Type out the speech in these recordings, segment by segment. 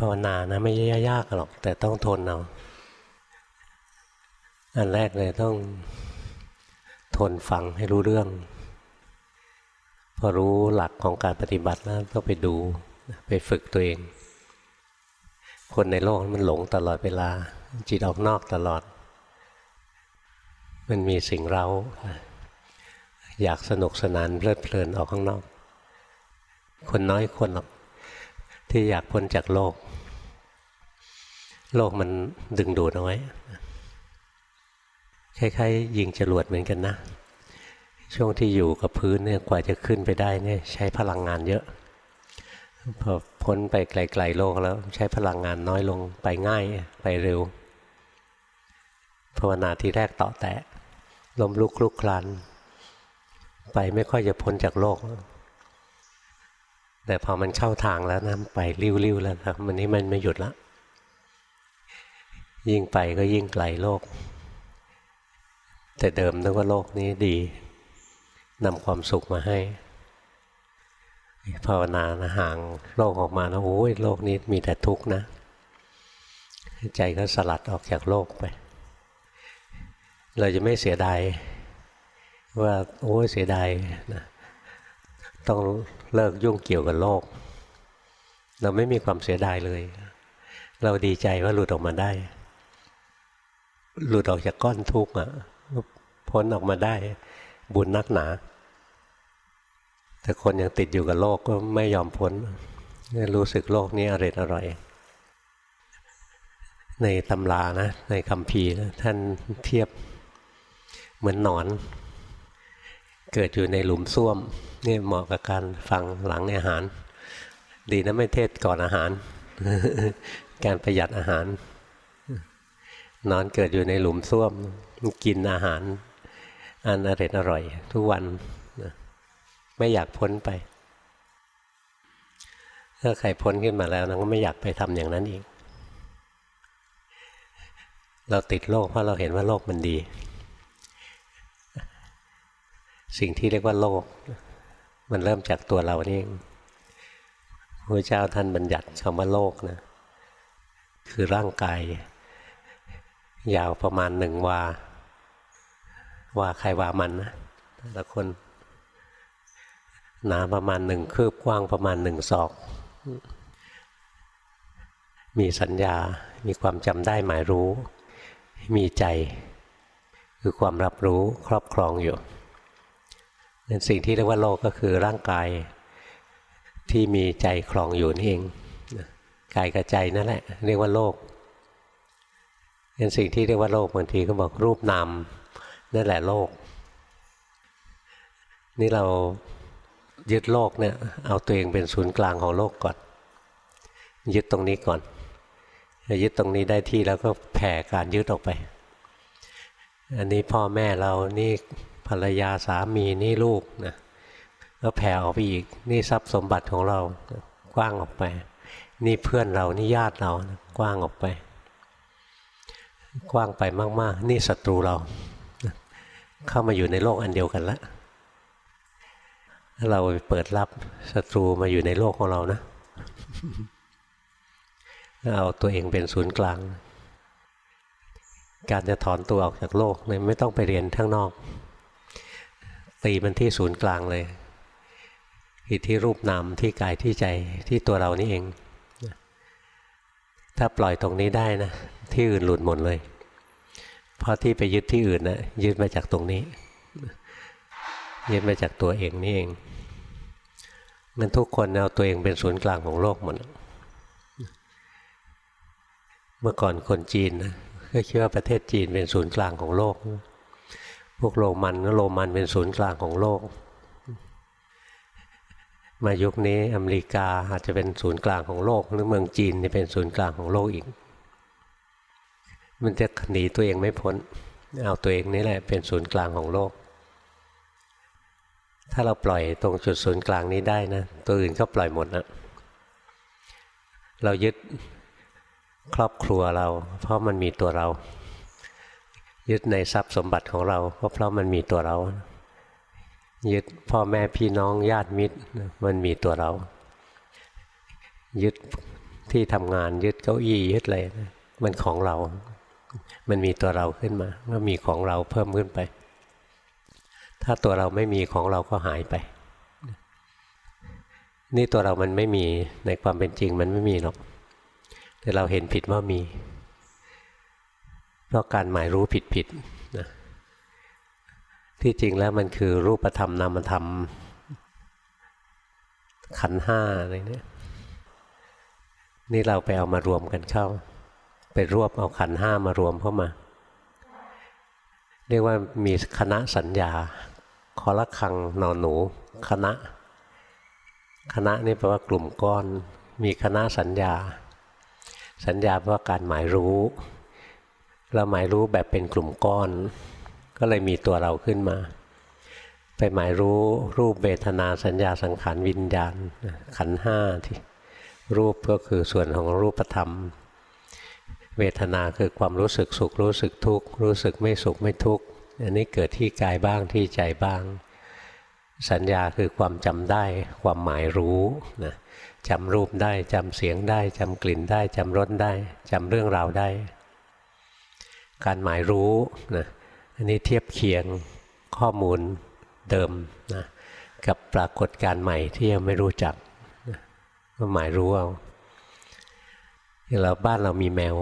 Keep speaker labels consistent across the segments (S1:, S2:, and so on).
S1: ภาวนานะไม่ยากหรอก แต่ต้องทนเอาอันแรกเลยต้องทนฟังให้รู้เรื่อง พอรู้หลักของการปฏิบัติแล้วต้องไปดูไปฝึกตัวเอง คนในโลกมันหลงตลอดเวลา จิตออกนอกตลอด มันมีสิ่งเราอยากสนุกสนานเพลิดเพลินออกข้างนอก คนน้อยคนหรอกที่อยากพ้นจากโลก โลกมันดึงดูดเอาไว้คล้ายๆยิงจรวดเหมือนกันนะ ช่วงที่อยู่กับพื้นเนี่ยกว่าจะขึ้นไปได้เนี่ยใช้พลังงานเยอะ พอพ้นไปไกลๆโลกแล้วใช้พลังงานน้อยลงไปง่ายไปเร็วภาวนาทีแรกต่อแตะลมลุกลุกคลานไปไม่ค่อยจะพ้นจากโลก แต่พอมันเข้าทางแล้วนะไปริ้วๆแล้วครับมันนี้มันไม่หยุดละ ยิ่งไปก็ยิ่งไกลโลก แต่เดิมนึกว่าโลกนี้ดีนำความสุขมาให้ ภาวนานะห่างโลกออกมาแล้วโอ้ยโลกนี้มีแต่ทุกข์นะ ใจก็สลัดออกจากโลกไป เราจะไม่เสียดายว่าโอ้ยเสียดายนะต้องเลิกยุ่งเกี่ยวกับโลก เราไม่มีความเสียดายเลย เราดีใจว่าหลุดออกมาได้ หลุดออกจากก้อนทุกข์อะพ้นออกมาได้บุญนักหนา แต่คนยังติดอยู่กับโลกก็ไม่ยอมพ้นรู้สึกโลกนี้อร่อยอร่อย ในตำรานะ ในคำพีนะท่านเทียบเหมือนหนอน เกิดอยู่ในหลุมส้วมนี่เหมาะกับการฟังหลังอาหาร ดีนะไม่เทศก่อนอาหาร การประหยัดอาหาร นอนเกิดอยู่ในหลุมส้วมกินอาหารอันอร่อยอร่อย ทุกวันไม่อยากพ้นไป ถ้าใครพ้นขึ้นมาแล้วนะก็ไม่อยากไปทำอย่างนั้นอีก เราติดโลกเพราะเราเห็นว่าโลกมันดี สิ่งที่เรียกว่าโลก มันเริ่มจากตัวเรานี่เองพระเจ้าท่านบัญญัติคำว่าโลกนะคือร่างกาย ยาวประมาณหนึ่งวาว่าใครว่ามันนะแต่ละคนหนาประมาณหนึ่งคืบกว้างประมาณหนึ่งศอก มีสัญญา มีความจำได้หมายรู้ มีใจ คือความรับรู้ครอบครองอยู่เป็นสิ่งที่เรียกว่าโลกก็คือร่างกายที่มีใจคลองอยู่นี่เองกายกับใจนั่นแหละ เรียกว่าโลก เป็นสิ่งที่เรียกว่าโลกบางทีก็บอกรูปนามนั่นแหละโลก นี่เรายึดโลกเนี่ยเอาตัวเองเป็นศูนย์กลางของโลกก่อน ยึดตรงนี้ก่อนยึดตรงนี้ได้ที่แล้วก็แผ่การยึดออกไป อันนี้พ่อแม่เรานี่ภรรยาสามีนี่ลูกนะแล้วแผ่ออกไปอีก นี่ทรัพย์สมบัติของเรากว้างออกไป นี่เพื่อนเรานี่ญาติเรากว้างออกไป กว้างไปมาก ๆ นี่ศัตรูเรา เข้ามาอยู่ในโลกอันเดียวกันแล้วเราเปิดรับศัตรูมาอยู่ในโลกของเรานะเอาตัวเองเป็นศูนย์กลาง การจะถอนตัวออกจากโลกเนี่ยไม่ต้องไปเรียนข้างนอก ตีมันที่ศูนย์กลางเลยอิที่รูปนามที่กายที่ใจที่ตัวเรานี่เอง ถ้าปล่อยตรงนี้ได้นะ ที่อื่นหลุดหมดเลย เพราะที่ไปยึดที่อื่นนะยึดมาจากตรงนี้ ยึดมาจากตัวเองนี่เอง มันทุกคนเอาตัวเองเป็นศูนย์กลางของโลกหมดเมื่อก่อนคนจีนนะก็คิดว่าประเทศจีนเป็นศูนย์กลางของโลก พวกโรมันก็โรมันเป็นศูนย์กลางของโลก มายุคนี้อเมริกาอาจจะเป็นศูนย์กลางของโลก หรือเมืองจีนจะเป็นศูนย์กลางของโลกอีก มันจะหนีตัวเองไม่พ้น เอาตัวเองนี่แหละเป็นศูนย์กลางของโลก ถ้าเราปล่อยตรงจุดศูนย์กลางนี้ได้นะ ตัวอื่นก็ปล่อยหมดนะเรายึดครอบครัวเรา เพราะมันมีตัวเรา ยึดในทรัพย์สมบัติของเราก็เพราะมันมีตัวเรา ยึดพ่อแม่พี่น้องญาติมิตรมันมีตัวเรา ยึดที่ทำงานยึดเก้าอี้ยึดอะไรมันของเรา มันมีตัวเราขึ้นมาก็มีของเราเพิ่มขึ้นไป ถ้าตัวเราไม่มีของเราก็หายไป นี่ตัวเรามันไม่มีในความเป็นจริงมันไม่มีหรอก แต่เราเห็นผิดว่ามี เพราะการหมายรู้ผิดผิดนะที่จริงแล้วมันคือรูปธรรมนามธรรม ขันห้าอะไรเนี่ยนี่เราไปเอามารวมกันเข้า รวบเอาขันห้ามารวมเข้ามา เรียกว่ามีคณะสัญญาคอละคังนอนหนู คณะ คณะนี่แปลว่ากลุ่มก้อน มีคณะสัญญา สัญญาแปลว่าการหมายรู้ เราหมายรู้แบบเป็นกลุ่มก้อน ก็เลยมีตัวเราขึ้นมา ไปหมายรู้รูปเวทนาสัญญาสังขารวิญญาณขันห้าที่รูปก็คือส่วนของรูปธรรม เวทนาคือความรู้สึกสุขรู้สึกทุกข์รู้สึกไม่สุขไม่ทุกข์อันนี้เกิดที่กายบ้างที่ใจบ้าง สัญญาคือความจำได้ความหมายรู้นะจำรูปได้จำเสียงได้จำกลิ่นได้จำรสได้จำเรื่องราวได้ การหมายรู้นะอันนี้เทียบเคียงข้อมูลเดิมนะกับปรากฏการใหม่ที่ยังไม่รู้จักก็หมายรู้เอา เราบ้านเรามีแมว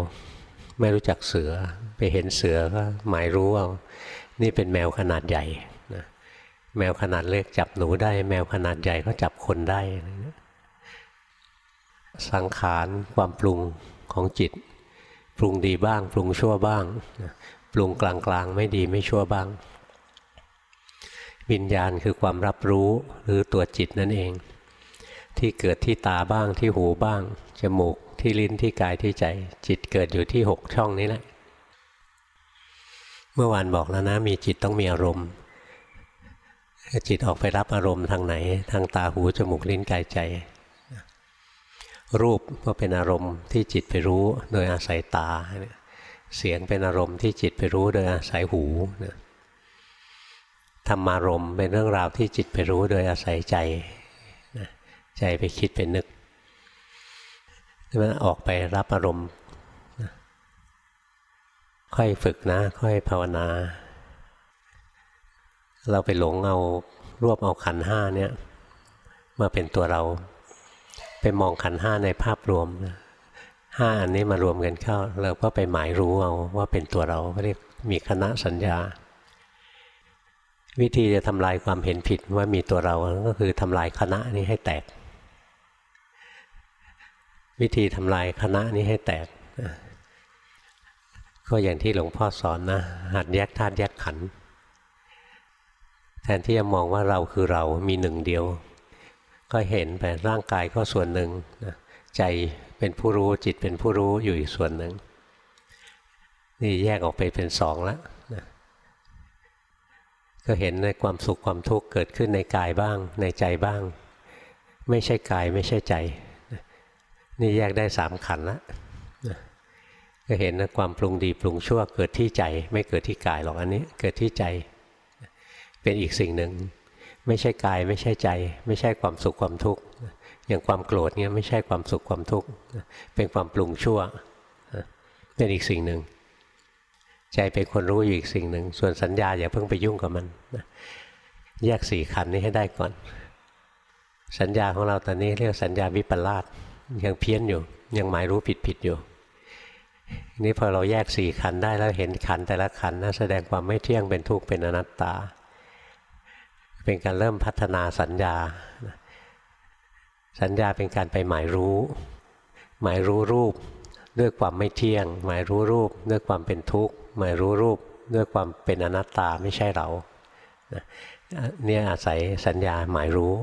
S1: ไม่รู้จักเสือไปเห็นเสือก็หมายรู้เอานี่เป็นแมวขนาดใหญ่นะแมวขนาดเล็กจับหนูได้ แมวขนาดใหญ่ก็จับคนได้ สังขารความปรุงของจิต ปรุงดีบ้าง ปรุงชั่วบ้าง ปรุงกลางๆ ไม่ดีไม่ชั่วบ้าง วิญญาณคือความรับรู้หรือตัวจิตนั่นเอง ที่เกิดที่ตาบ้างที่หูบ้าง จมูก ที่ลิ้นที่กายที่ใจ จิตเกิดอยู่ที่หกช่องนี้แหละ เมื่อวานบอกแล้วนะ มีจิตต้องมีอารมณ์ จิตออกไปรับอารมณ์ทางไหน ทางตาหูจมูกลิ้นกายใจ รูปก็เป็นอารมณ์ที่จิตไปรู้โดยอาศัยตา เสียงเป็นอารมณ์ที่จิตไปรู้โดยอาศัยหูธรรมารมณ์เป็นเรื่องราวที่จิตไปรู้โดยอาศัยใจ ใจไปคิดไปนึก มันออกไปรับอารมณ์ค่อยฝึกนะ ค่อยภาวนา เราไปหลงเอารวบเอาขันห้าเนี่ยมาเป็นตัวเรา ไปมองขันห้าในภาพรวมห้าอันนี้มารวมกันเข้า เราก็ไปหมายรู้เอาว่าเป็นตัวเราเรียกมีคณะสัญญา วิธีจะทำลายความเห็นผิดว่ามีตัวเราก็คือทำลายคณะนี้ให้แตก วิธีทำลายคณะนี้ให้แตก ก็อย่างที่หลวงพ่อสอนนะ หัดแยกธาตุแยกขันธ์แทนที่จะมองว่าเราคือเรามีหนึ่งเดียว ก็เห็นไปร่างกายก็ส่วนหนึ่งใจเป็นผู้รู้จิตเป็นผู้รู้อยู่อีกส่วนหนึ่ง นี่แยกออกไปเป็นสองแล้วนะก็เห็นในความสุขความทุกข์เกิดขึ้นในกายบ้าง ในใจบ้าง ไม่ใช่กายไม่ใช่ใจ นี่แยกได้สามขันละก็เห็นนะความปรุงดีปรุงชั่วเกิดที่ใจ ไม่เกิดที่กายหรอกอันนี้ เกิดที่ใจ เป็นอีกสิ่งหนึ่ง ไม่ใช่กายไม่ใช่ใจ ไม่ใช่ความสุขความทุกข์อย่างความโกรธเนี่ยไม่ใช่ความสุขความทุกข์เป็นความปรุงชั่วเป็นอีกสิ่งหนึ่งใจเป็นคนรู้อยู่อีกสิ่งหนึ่ง ส่วนสัญญาอย่าเพิ่งไปยุ่งกับมันแยกสี่ขันนี้ให้ได้ก่อน สัญญาของเราตอนนี้เรียกสัญญาวิปลาส ยังเพี้ยนอยู่ ยังหมายรู้ผิดผิดอยู่ นี่พอเราแยกสี่ขันได้แล้วเห็นขันแต่ละขันนะแสดงความไม่เที่ยงเป็นทุกข์เป็นอนัตตา เป็นการเริ่มพัฒนาสัญญา สัญญาเป็นการไปหมายรู้ หมายรู้รูปด้วยความไม่เที่ยง หมายรู้รูปด้วยความเป็นทุกข์หมายรู้รูปด้วยความเป็นอนัตตาไม่ใช่เราเนี่ยอาศัยสัญญาหมายรู้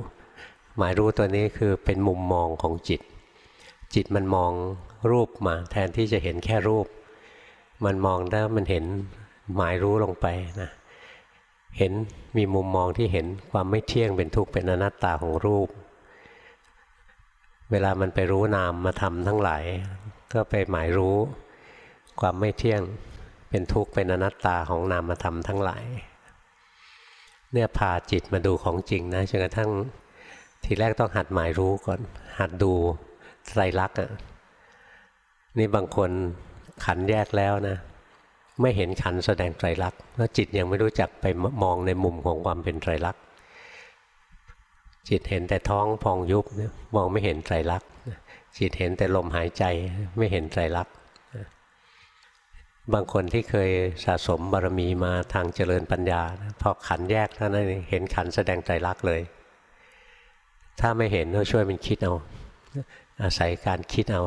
S1: หมายรู้ตัวนี้คือเป็นมุมมองของจิต จิตมันมองรูปมา แทนที่จะเห็นแค่รูป มันมองแล้วมันเห็นหมายรู้ลงไปนะเห็นมีมุมมองที่เห็นความไม่เที่ยงเป็นทุกข์เป็นอนัตตาของรูป เวลามันไปรู้นามมาทำทั้งหลาย ก็ไปหมายรู้ ความไม่เที่ยงเป็นทุกข์เป็นอนัตตาของนามธรรมทั้งหลาย เนี่ยพาจิตมาดูของจริงนะจนกระทั่งทีแรกต้องหัดหมายรู้ก่อน หัดดู ไตรลักษณ์นี่บางคนขันแยกแล้วนะไม่เห็นขันแสดงไตรลักษณ์แล้วจิตยังไม่รู้จักไปมองในมุมของความเป็นไตรลักษณ์จิตเห็นแต่ท้องพองยุบมองไม่เห็นไตรลักษณ์จิตเห็นแต่ลมหายใจไม่เห็นไตรลักษณ์บางคนที่เคยสะสมบารมีมาทางเจริญปัญญาพอขันแยกเท่านั้นเห็นขันแสดงไตรลักษณ์เลย ถ้าไม่เห็นก็ช่วยมันคิดเอา อาศัยการคิดเอา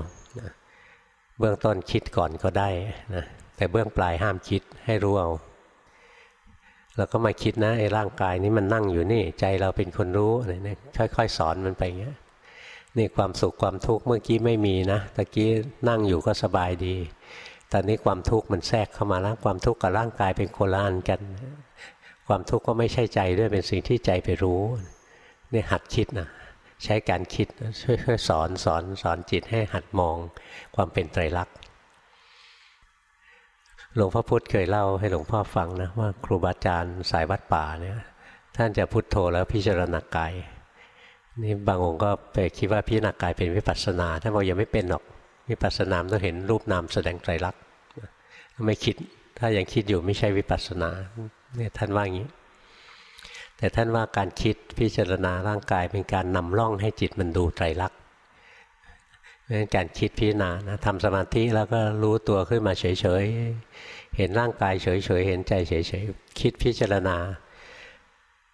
S1: เบื้องต้นคิดก่อนก็ได้นะแต่เบื้องปลายห้ามคิดให้รู้เอาแล้วก็มาคิดนะไอ้ร่างกายนี้มันนั่งอยู่นี่ ใจเราเป็นคนรู้อะไรเนี่ยค่อยๆ สอนมันไปเงี้ยนี่ความสุขความทุกข์เมื่อกี้ไม่มีนะตะกี้นั่งอยู่ก็สบายดี ตอนนี้ความทุกข์มันแทรกเข้ามาแล้วความทุกข์กับร่างกายเป็นคนละอันกัน ความทุกข์ก็ไม่ใช่ใจด้วยเป็นสิ่งที่ใจไปรู้นี่หัดคิดนะ ใช้การคิดช่วยสอนสอนสอนจิตให้หัดมองความเป็นไตรลักษณ์หลวงพ่อพุธเคยเล่าให้หลวงพ่อฟังนะว่าครูบาอาจารย์สายวัดป่าเนี่ย ท่านจะพุทโธแล้วพิจารณากายนี่บางองค์ก็ไปคิดว่าพิจารณากายเป็นวิปัสสนาท่านบอกยังไม่เป็นหรอกวิปัสสนามต้องเห็นรูปนามแสดงไตรลักษณ์ไม่คิดถ้ายังคิดอยู่ไม่ใช่วิปัสสนาเนี่ยท่านว่าอย่างนี้ แต่ท่านว่าการคิดพิจารณาร่างกายเป็นการนำร่องให้จิตมันดูไตรลักษณ์เพราะฉะนั้นการคิดพิจารณานะทำสมาธิแล้วก็รู้ตัวขึ้นมาเฉยๆ เห็นร่างกายเฉยๆ เห็นใจเฉยๆ คิดพิจารณา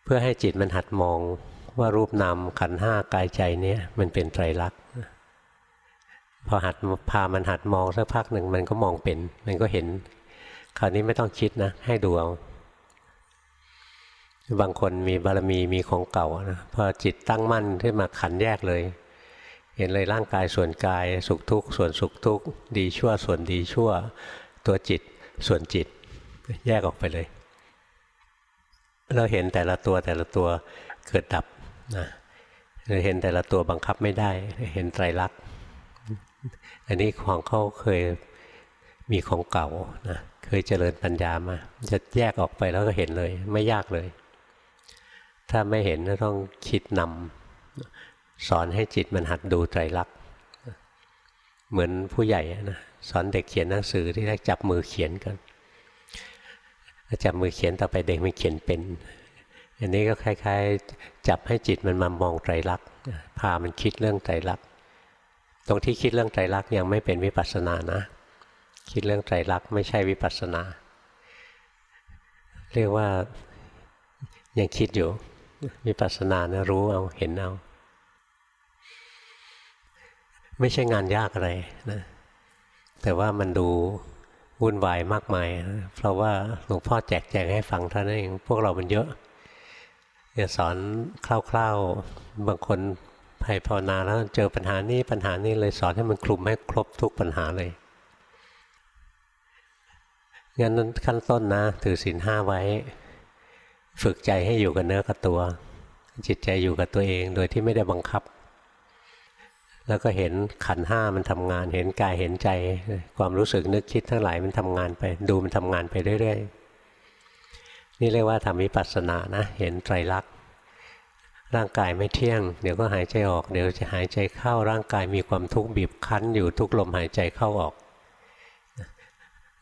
S1: เพื่อให้จิตมันหัดมองว่ารูปนามขันห้ากายใจเนี้ยมันเป็นไตรลักษณ์พอหัดพามันหัดมองสักพักหนึ่งมันก็มองเป็น มันก็เห็น คราวนี้ไม่ต้องคิดนะ ให้ดูเอา บางคนมีบารมีมีของเก่านะพอจิตตั้งมั่นขึ้นมาขันแยกเลย เห็นเลยร่างกายส่วนกายสุขทุกข์ส่วนสุขทุกข์ดีชั่วส่วนดีชั่ว ตัวจิตส่วนจิต แยกออกไปเลย เราเห็นแต่ละตัวแต่ละตัวเกิดดับนะเราเห็นแต่ละตัวบังคับไม่ได้ เห็นไตรลักษณ์อันนี้ของเขาเคยมีของเก่านะเคยเจริญปัญญามา จะแยกออกไปแล้วก็เห็นเลย ไม่ยากเลย ถ้าไม่เห็นก็ต้องคิดนำสอนให้จิตมันหัดดูไตรลักษณ์เหมือนผู้ใหญ่นะสอนเด็กเขียนหนังสือที่แรกจับมือเขียนกันจับมือเขียนต่อไปเด็กมันเขียนเป็น อันนี้ก็คล้าย ๆ จับให้จิตมันมามองไตรลักษณ์พามันคิดเรื่องไตรลักษณ์ตรงที่คิดเรื่องไตรลักษณ์ยังไม่เป็นวิปัสสนานะ คิดเรื่องไตรลักษณ์ไม่ใช่วิปัสสนา เรียกว่ายังคิดอยู่ วิปัสนานะรู้เอาเห็นเอา ไม่ใช่งานยากอะไรนะแต่ว่ามันดูวุ่นวายมากมายนะเพราะว่าหลวงพ่อแจกแจงให้ฟังท่านเอง พวกเรามันเยอะอย่าสอนคร่าวๆ บางคนภัยภาวนาแล้วเจอปัญหานี้ปัญหานี้เลยสอนให้มันคลุมให้ครบทุกปัญหาเลยงั้นขั้นต้นนะ ถือศีลห้าไว้ ฝึกใจให้อยู่กับเนื้อกับตัว จิตใจอยู่กับตัวเองโดยที่ไม่ได้บังคับ แล้วก็เห็นขันห้ามันทำงาน เห็นกายเห็นใจ ความรู้สึกนึกคิดทั้งหลายมันทำงานไป ดูมันทำงานไปเรื่อยๆนี่เรียกว่าทำวิปัสสนานะ เห็นไตรลักษณ์ร่างกายไม่เที่ยง เดี๋ยวก็หายใจออก เดี๋ยวจะหายใจเข้าร่างกายมีความทุกข์บีบคั้นอยู่ทุกลมหายใจเข้าออก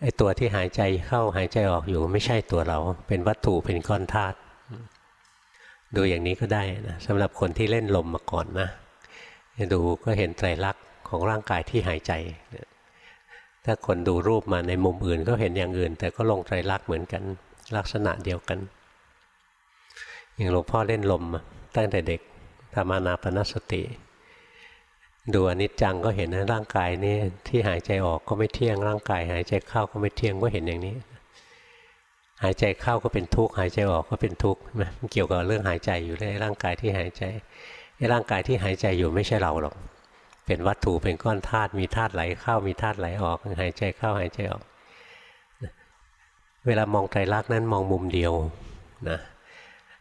S1: ไอ้ตัวที่หายใจเข้าหายใจออกอยู่ไม่ใช่ตัวเรา เป็นวัตถุเป็นก้อนธาตุดูอย่างนี้ก็ได้นะสำหรับคนที่เล่นลมมาก่อนนะดูก็เห็นไตรลักษณ์ของร่างกายที่หายใจ ถ้าคนดูรูปมาในมุมอื่นก็เห็นอย่างอื่น แต่ก็ลงไตรลักษณ์เหมือนกัน ลักษณะเดียวกัน อย่างหลวงพ่อเล่นลมตั้งแต่เด็กทำานาปนสติ ดูอนิจจังก็เห็นนะร่างกายนี่ที่หายใจออกก็ไม่เที่ยงร่างกาย หายใจเข้าก็ไม่เที่ยงก็เห็นอย่างนี้ หายใจเข้าก็เป็นทุกข์หายใจออกก็เป็นทุกข์มันเกี่ยวกับเรื่องหายใจอยู่ในร่างกายที่หายใจร่างกายที่หายใจอยู่ไม่ใช่เราหรอก เป็นวัตถุเป็นก้อนธาตุมีธาตุไหลเข้ามีธาตุไหลออก หายใจเข้าหายใจออก เวลามองไตรลักษณ์นั้นมองมุมเดียวนะ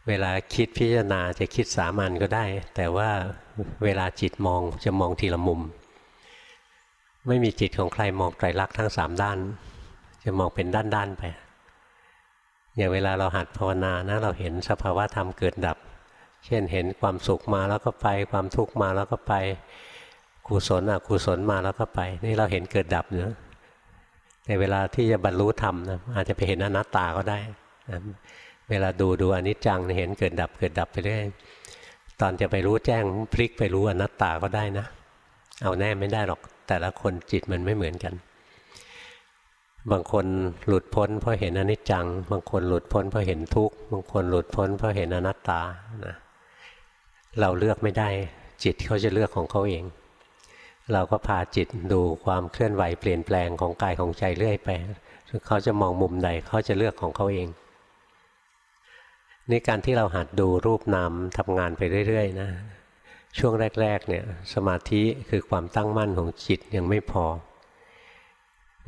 S1: เวลาคิดพิจารณาจะคิดสามัญก็ได้ แต่ว่าเวลาจิตมองจะมองทีละมุม ไม่มีจิตของใครมองไตรลักษณ์ทั้งสามด้าน จะมองเป็นด้านๆไปอย่างเวลาเราหัดภาวนานะเราเห็นสภาวะธรรมเกิดดับ เช่นเห็นความสุขมาแล้วก็ไป ความทุกข์มาแล้วก็ไปกุศลอกุศลมาแล้วก็ไป นี่เราเห็นเกิดดับเนาะในเวลาที่จะบรรลุธรรมนะอาจจะไปเห็นอนัตตาก็ได้นะ เวลาดูดูอนิจจังเห็นเกิดดับเกิดดับไปเรื่อยตอนจะไปรู้แจ้งพลิกไปรู้อนัตตาก็ได้นะ เอาแน่ไม่ได้หรอกแต่ละคนจิตมันไม่เหมือนกัน บางคนหลุดพ้นเพราะเห็นอนิจจัง บางคนหลุดพ้นเพราะเห็นทุกข์บางคนหลุดพ้นเพราะเห็นอนัตตานะเราเลือกไม่ได้ จิตเขาจะเลือกของเขาเอง เราก็พาจิตดูความเคลื่อนไหวเปลี่ยนแปลงของกายของใจเรื่อยไปเขาจะมองมุมใดเขาจะเลือกของเขาเอง นี่การที่เราหัดดูรูปนามทำงานไปเรื่อย ๆ นะ ช่วงแรก ๆ เนี่ย สมาธิคือความตั้งมั่นของจิตยังไม่พอ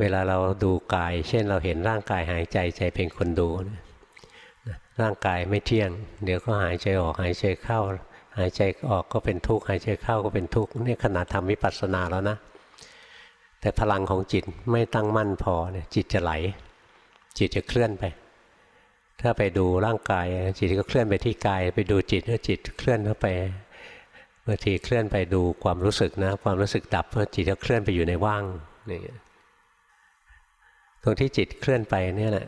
S1: เวลาเราดูกาย เช่นเราเห็นร่างกายหายใจใจเป็นคนดูร่างกายไม่เที่ยง เดี๋ยวก็หายใจออกหายใจเข้า หายใจออกก็เป็นทุกข์หายใจเข้าก็เป็นทุกข์นี่ขนาดทำวิปัสสนาแล้วนะ แต่พลังของจิตไม่ตั้งมั่นพอเนี่ยจิตจะไหล จิตจะเคลื่อนไป ถ้าไปดูร่างกายจิตก็เคลื่อนไปที่กาย ไปดูจิตแล้วจิตเคลื่อนเข้าไปบางทีเคลื่อนไปดูความรู้สึกนะ ความรู้สึกดับจิตก็เคลื่อนไปอยู่ในว่างนี่ตรงที่จิตเคลื่อนไปเนี่ยแหละ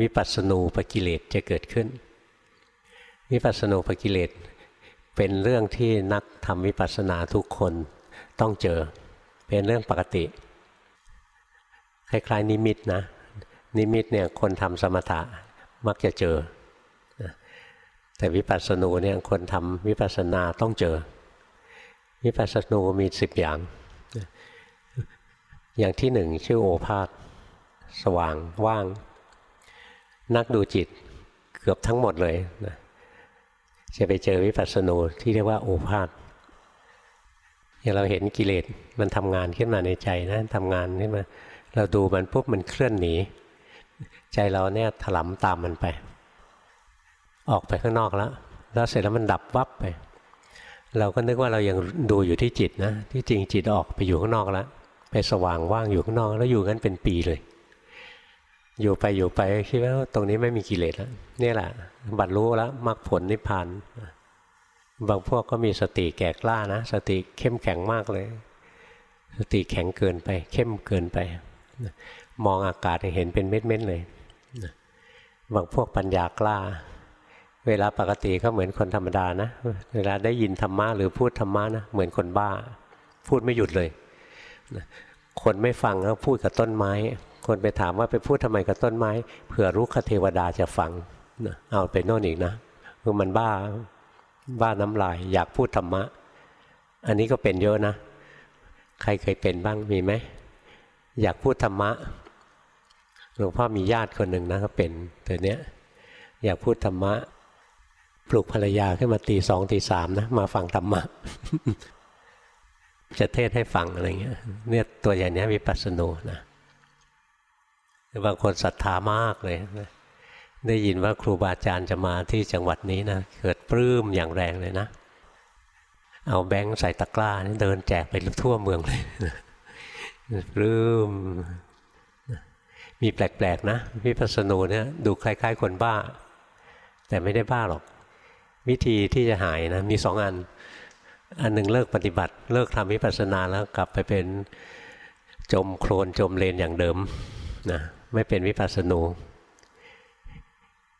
S1: วิปัสสนูปกิเลสจะเกิดขึ้นวิปัสสนูปกิเลสเป็นเรื่องที่นักทำวิปัสสนาทุกคนต้องเจอ เป็นเรื่องปกติ คล้ายๆนิมิตนะ นิมิตเนี่ยคนทำสมถะ มักจะเจอ แต่วิปัสสนูเนี่ยคนทำวิปัสสนาต้องเจอ วิปัสสนูมีสิบอย่าง อย่างที่หนึ่งชื่อโอภาษสว่างว่าง นักดูจิตเกือบทั้งหมดเลยนะจะไปเจอวิปัสสนูที่เรียกว่าโอภาษอย่างเราเห็นกิเลสมันทำงานขึ้นมาในใจนะทำงานขึ้นมาเราดูมันปุ๊บมันเคลื่อนหนี ใจเราเนี่ยถลำตามมันไป ออกไปข้างนอกแล้ว แล้วเสร็จแล้วมันดับวับไป เราก็นึกว่าเรายังดูอยู่ที่จิตนะ ที่จริงจิตออกไปอยู่ข้างนอกแล้ว ไปสว่างว่างอยู่ข้างนอก แล้วอยู่กันเป็นปีเลย อยู่ไปอยู่ไปคิดว่าตรงนี้ไม่มีกิเลสแล้วนี่แหละบรรลุแล้วมรรคผลนิพพานบางพวกก็มีสติแก่กล้านะ สติเข้มแข็งมากเลย สติแข็งเกินไป เข้มเกินไป มองอากาศเห็นเป็นเม็ดๆเลย บางพวกปัญญากล้า เวลาปกติก็เหมือนคนธรรมดานะ เวลาได้ยินธรรมะหรือพูดธรรมะนะเหมือนคนบ้า พูดไม่หยุดเลย คนไม่ฟังแล้วพูดกับต้นไม้ คนไปถามว่าไปพูดทำไมกับต้นไม้เผื่อรู้คเทวดาจะฟังเอาไปโน่นอีกนะคือมันบ้าบ้าน้ำลาย อยากพูดธรรมะ อันนี้ก็เป็นเยอะนะ ใครเคยเป็นบ้างมีไหมอยากพูดธรรมะ หลวงพ่อมีญาติคนหนึ่งนะก็เป็นตัวเนี้ยอยากพูดธรรมะ ปลุกภรรยาขึ้นมาตีสองตีสามนะ มาฟังธรรมะ จะเทศให้ฟังอะไรเงี้ย เนี่ยตัวอย่างนี้วิปัสสนูนะบางคนศรัทธามากเลยนะได้ยินว่าครูบาอาจารย์จะมาที่จังหวัดนี้นะเกิดปลื้มอย่างแรงเลยนะ เอาแบงค์ใส่ตะกร้าเดินแจกไปทั่วเมืองเลยปลื้ม มีแปลกๆนะวิปัสสนูเนี่ยดูคล้าย ๆ คนบ้า แต่ไม่ได้บ้าหรอก วิธีที่จะหายนะมีสองอัน อันหนึ่งเลิกปฏิบัติ เลิกทำวิปัสสนาแล้วกลับไปเป็นจมโคลนจมเลนอย่างเดิมนะไม่เป็นวิปัสสนู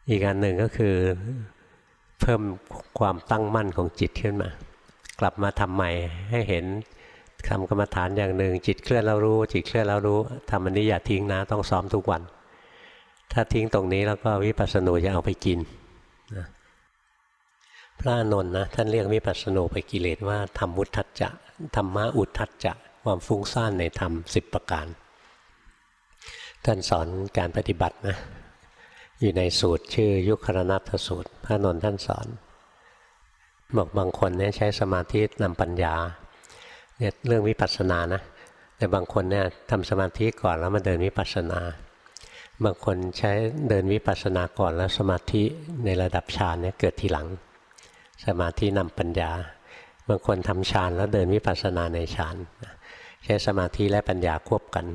S1: อีกอันหนึ่งก็คือเพิ่มความตั้งมั่นของจิตขึ้นมา กลับมาทำใหม่ให้เห็น ทำกรรมฐานอย่างหนึ่ง จิตเคลื่อนแล้วรู้ จิตเคลื่อนแล้วรู้ทำอันนี้อย่าทิ้งนะต้องซ้อมทุกวัน ถ้าทิ้งตรงนี้แล้วก็วิปัสสนูจะเอาไปกินนะพระนนท์นะท่านเรียกวิปัสสนูไปกิเลสว่าธรรมุทัจจะธรรมะอุทัจจะความฟุ้งซ่านในธรรมสิบประการท่านสอนการปฏิบัตินะอยู่ในสูตรชื่อยุครนัตสูตร พระนนท์ท่านสอน บอกบางคนเนี่ยใช้สมาธินำปัญญา เนี่ยเรื่องวิปัสสนานะแต่บางคนเนี่ยทำสมาธิก่อนแล้วมาเดินวิปัสสนา บางคนใช้เดินวิปัสสนาก่อนแล้วสมาธิในระดับฌานเนี่ยเกิดทีหลัง สมาธินำปัญญา บางคนทำฌานแล้วเดินวิปัสสนาในฌานใช้สมาธิและปัญญาควบกัน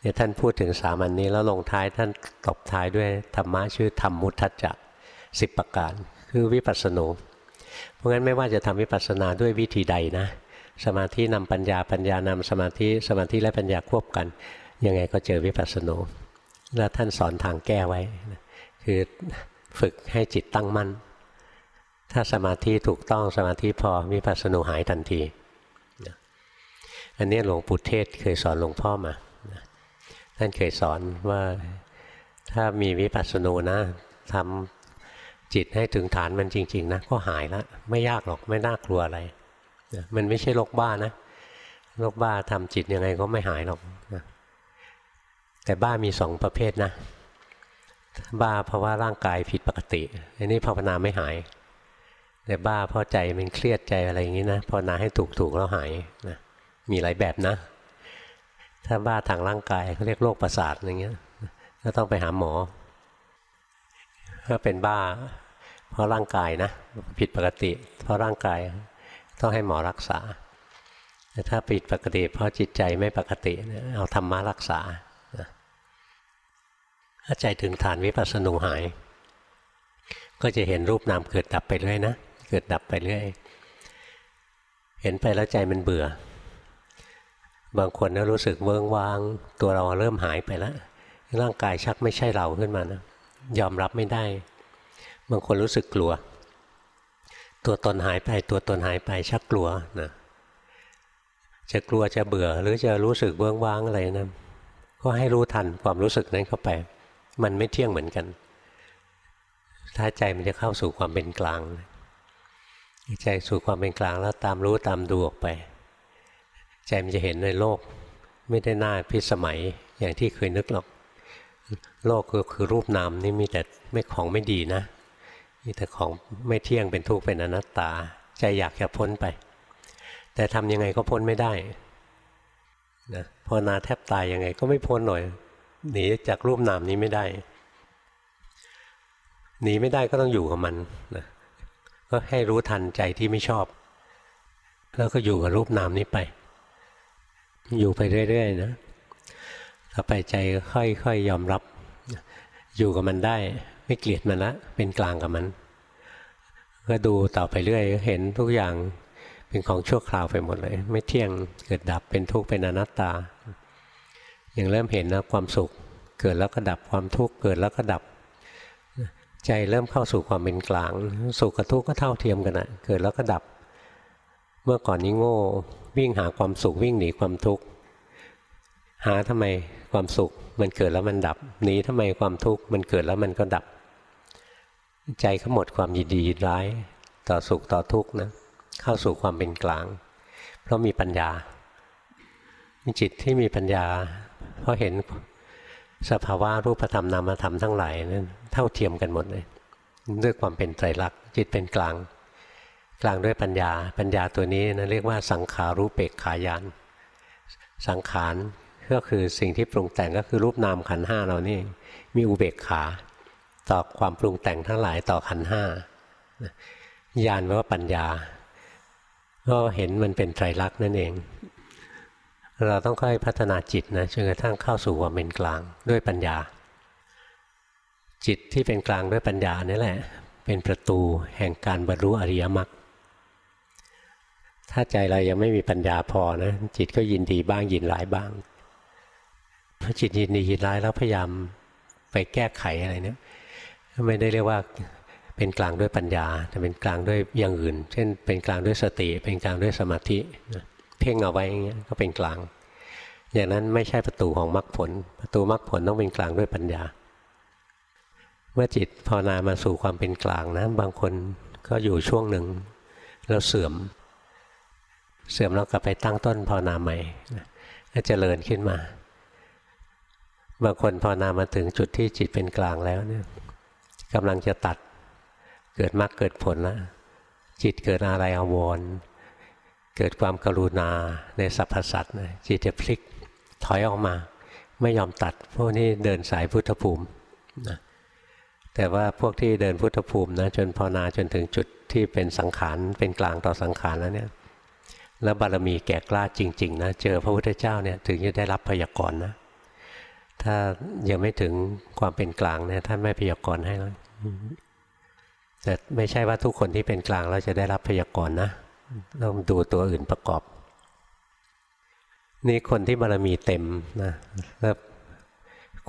S1: เนี่ยท่านพูดถึงสามันนี้แล้วลงท้ายท่านตบท้ายด้วยธรรมะชื่อธรรมมุทัจจะสิบประการ คือวิปัสสนูเพราะงั้นไม่ว่าจะทำวิปัสสนาด้วยวิธีใดนะ สมาธินำปัญญาปัญญานำสมาธิสมาธิและปัญญาควบกัน ยังไงก็เจอวิปัสสนูแล้วท่านสอนทางแก้ไว้ คือฝึกให้จิตตั้งมั่น ถ้าสมาธิถูกต้องสมาธิพอวิปัสสนูหายทันที อันนี้หลวงปู่เทศเคยสอนหลวงพ่อมาท่านเคยสอนว่าถ้ามีวิปัสสนูนะทำจิตให้ถึงฐานมันจริง ๆนะก็หายแล้วไม่ยากหรอกไม่น่ากลัวอะไร มันไม่ใช่โรคบ้านะโรคบ้าทำจิตยังไงก็ไม่หายหรอกแต่บ้ามีสองประเภทนะ บ้าเพราะว่าร่างกายผิดปกติ อันนี้ภาวนาไม่หาย แต่บ้าเพราะใจมันเครียดใจอะไรอย่างนี้นะภาวนาให้ถูกถูกแล้วหายนะมีหลายแบบนะ ถ้าบ้าทางร่างกายเขาเรียกโรคประสาทอย่างเงี้ยก็ต้องไปหาหมอถ้าเป็นบ้า เพราะร่างกายนะ ผิดปกติ เพราะร่างกาย ต้องให้หมอรักษาแต่ถ้าผิดปกติเพราะจิตใจไม่ปกติเอาธรรมะรักษาถ้าใจถึงฐานวิปัสสนูหาย ก็จะเห็นรูปนามเกิดดับไปเรื่อยนะเกิดดับไปเรื่อยเห็นไปแล้วใจมันเบื่อ บางคนนะรู้สึกเวิ้งว้าง ตัวเราเริ่มหายไปแล้วร่างกายชักไม่ใช่เราขึ้นมานะยอมรับไม่ได้ บางคนรู้สึกกลัว ตัวตนหายไปตัวตนหายไปชักกลัวนะจะกลัวจะเบื่อหรือจะรู้สึกเบื้องว้างอะไรนะก็ให้รู้ทันความรู้สึกนั้นเข้าไป มันไม่เที่ยงเหมือนกัน ถ้าใจมันจะเข้าสู่ความเป็นกลาง ใจสู่ความเป็นกลางแล้วตามรู้ตามดูออกไป ใจมันจะเห็นในโลก ไม่ได้น่าพิสมัยอย่างที่เคยนึกหรอก โลกก็คือรูปนามนี่มีแต่ไม่ของไม่ดีนะ มีแต่ของไม่เที่ยงเป็นทุกข์เป็นอนัตตา ใจอยากจะพ้นไป แต่ทำยังไงก็พ้นไม่ได้นะพอนาแทบตายยังไงก็ไม่พ้นหน่อยหนีจากรูปนามนี้ไม่ได้หนีไม่ได้ก็ต้องอยู่กับมันนะก็ให้รู้ทันใจที่ไม่ชอบ แล้วก็อยู่กับรูปนามนี้ไป อยู่ไปเรื่อยๆนะต่อไปใจค่อยๆยอมรับ อยู่กับมันได้ ไม่เกลียดมันละเป็นกลางกับมัน ก็ดูต่อไปเรื่อย เห็นทุกอย่างเป็นของชั่วคราวไปหมดเลย ไม่เที่ยงเกิดดับเป็นทุกข์เป็นอนัตตา อย่างเริ่มเห็นนะความสุข เกิดแล้วก็ดับความทุกข์เกิดแล้วก็ดับ ใจเริ่มเข้าสู่ความเป็นกลาง สุขกับทุกข์ก็เท่าเทียมกันนะเกิดแล้วก็ดับ เมื่อก่อนนี้โง่ วิ่งหาความสุขวิ่งหนีความทุกข์หาทำไมความสุข มันเกิดแล้วมันดับหนีทำไมความทุกข์มันเกิดแล้วมันก็ดับ ใจเขาหมดความยินดีร้ายต่อสุขต่อทุกข์นะเข้าสู่ความเป็นกลาง เพราะมีปัญญา จิตที่มีปัญญา เพราะเห็นสภาวะรูปธรรมนามธรรมทั้งหลายนั้นเท่าเทียมกันหมดเลยด้วยความเป็นไตรลักษณ์จิตเป็นกลาง กลางด้วยปัญญา ปัญญาตัวนี้นะเรียกว่าสังขารู้เปกขายาน สังขาร ก็คือสิ่งที่ปรุงแต่งก็คือรูปนามขันห้าเรานี่มีอุเบกขาต่อความปรุงแต่งทั้งหลายต่อขันห้ายานว่าปัญญา ก็เห็นมันเป็นไตรลักษณ์นั่นเอง เราต้องค่อยพัฒนาจิตนะจนกระทั่งเข้าสู่ความเป็นกลางด้วยปัญญา จิตที่เป็นกลางด้วยปัญญานี่แหละ เป็นประตูแห่งการบรรลุอริยมรรคถ้าใจเรายังไม่มีปัญญาพอนะจิตก็ยินดีบ้างยินร้ายบ้าง จิตยินดียินร้ายแล้วพยายามไปแก้ไขอะไรเนี่ยไม่ได้เรียกว่าเป็นกลางด้วยปัญญา แต่เป็นกลางด้วยอย่างอื่น เช่น เป็นกลางด้วยสติ เป็นกลางด้วยสมาธิเพ่งเอาไว้อย่างเงี้ยก็เป็นกลาง อย่างนั้นไม่ใช่ประตูของมรรคผล ประตูมรรคผลต้องเป็นกลางด้วยปัญญา เมื่อจิตภาวนามาสู่ความเป็นกลางนะบางคนก็อยู่ช่วงหนึ่งเราเสื่อม เสื่อมแล้วกลับไปตั้งต้นภาวนาใหม่ก็เจริญขึ้นมา บางคนภาวนามาถึงจุดที่จิตเป็นกลางแล้วเนี่ยกำลังจะตัดเกิดมรรคเกิดผลแล้วจิตเกิดอะไรอาวรเกิดความกรุณาในสรรพสัตว์จิตจะพลิกถอยออกมา ไม่ยอมตัด พวกนี้เดินสายพุทธภูมินะแต่ว่าพวกที่เดินพุทธภูมินะจนภาวนาจนถึงจุดที่เป็นสังขารเป็นกลางต่อสังขารแล้วเนี่ยแล้วบารมีแก่กล้าจริง ๆ นะ เจอพระพุทธเจ้าเนี่ยถึงจะได้รับพยากรณ์นะ ถ้ายังไม่ถึงความเป็นกลางเนี่ยท่านไม่พยากรณ์ให้แล้วแต่ไม่ใช่ว่าทุกคนที่เป็นกลางเราจะได้รับพยากรณ์นะต้องดูตัวอื่นประกอบ นี่คนที่บารมีเต็มนะแล้ว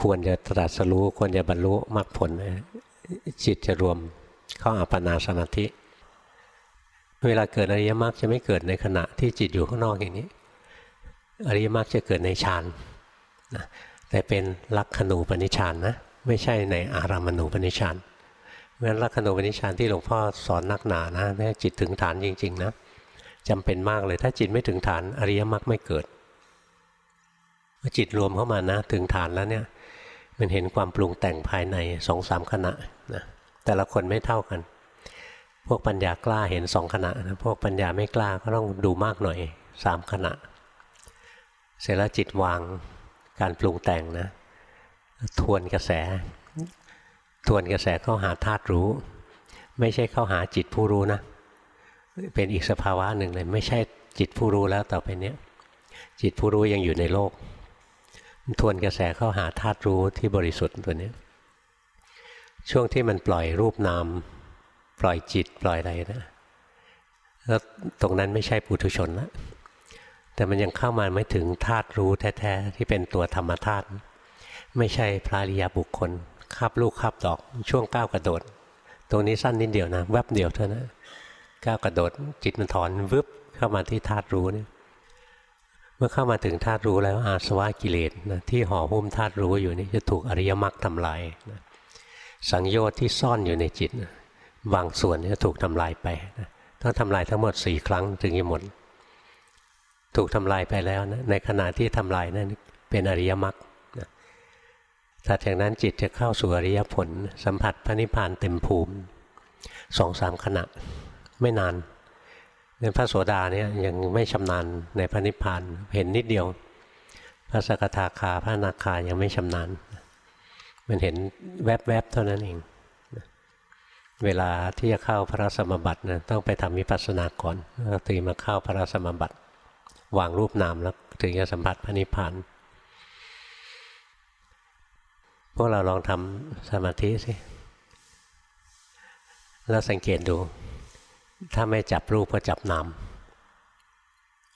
S1: ควรจะตรัสรู้ควรจะบรรลุมรรคผลจิตจะรวมเข้าอัปปนาสมาธิ เวลาเกิดอริยมรรคจะไม่เกิดในขณะที่จิตอยู่ข้างนอกอย่างนี้ อริยมรรคจะเกิดในฌานนะ แต่เป็นลักขณูปนิชานนะไม่ใช่ในอารามณูปนิชานเพราะฉะนั้นลักขณูปนิชานที่หลวงพ่อสอนนักหนานะนี่จิตถึงฐานจริงๆนะจำเป็นมากเลยถ้าจิตไม่ถึงฐานอริยมรรคไม่เกิดจิตรวมเข้ามานะถึงฐานแล้วเนี่ยมันเห็นความปรุงแต่งภายในสองสามขณะนะแต่ละคนไม่เท่ากัน พวกปัญญากล้าเห็นสองขณะนะพวกปัญญาไม่กล้าก็ต้องดูมากหน่อยสามขณะ เสร็จแล้วจิตวาง การปรุงแต่งนะ ทวนกระแส ทวนกระแสเข้าหาธาตุรู้ ไม่ใช่เข้าหาจิตผู้รู้นะ เป็นอีกสภาวะหนึ่งเลย ไม่ใช่จิตผู้รู้แล้วต่อไปเนี้ยจิตผู้รู้ยังอยู่ในโลก ทวนกระแสเข้าหาธาตุรู้ที่บริสุทธิ์ตัวนี้ ช่วงที่มันปล่อยรูปนาม ปล่อยจิตปล่อยอะไรนะแล้วตรงนั้นไม่ใช่ปุถุชนแล้ว แต่มันยังเข้ามาไม่ถึงธาตุรู้แท้ๆที่เป็นตัวธรรมธาตุไม่ใช่พระริยาบุคคลคาบลูกคาบดอกช่วงก้าวกระโดด ตรงนี้สั้นนิดเดียวนะแวบเดียวเท่านั้นก้าวกระโดด จิตมันถอนวึบเข้ามาที่ธาตุรู้เนี่ยเมื่อเข้ามาถึงธาตุรู้แล้วอาสวะกิเลสนะที่ห่อหุ้มธาตุรู้อยู่นี่จะถูกอริยมรรคทำลายนะสังโยชน์ที่ซ่อนอยู่ในจิตนะบางส่วนจะถูกทำลายไปนะต้องทำลายทั้งหมดสี่ครั้งถึงจะหมด ถูกทำลายไปแล้วนะในขณะที่ทำลายนั้นเป็นอริยมรรคถัดจากนั้นจิตจะเข้าสู่อริยผล สัมผัสพระนิพพานเต็มภูมิสองสามขณะไม่นานในพระโสดาเนี่ยยังไม่ชำนาญในพระนิพพานเห็นนิดเดียว พระสกทาคาพระนาคายังไม่ชำนาญ มันเห็นแวบๆเท่านั้นเอง เวลาที่จะเข้าพระสมบัตินะต้องไปทำวิปัสสนาก่อนตีมาเข้าพระสมบัติ วางรูปนามแล้วถึงจะสัมผัสพระนิพพานพวกเราลองทำสมาธิสิแล้วสังเกตดู ถ้าไม่จับรูปก็จับนาม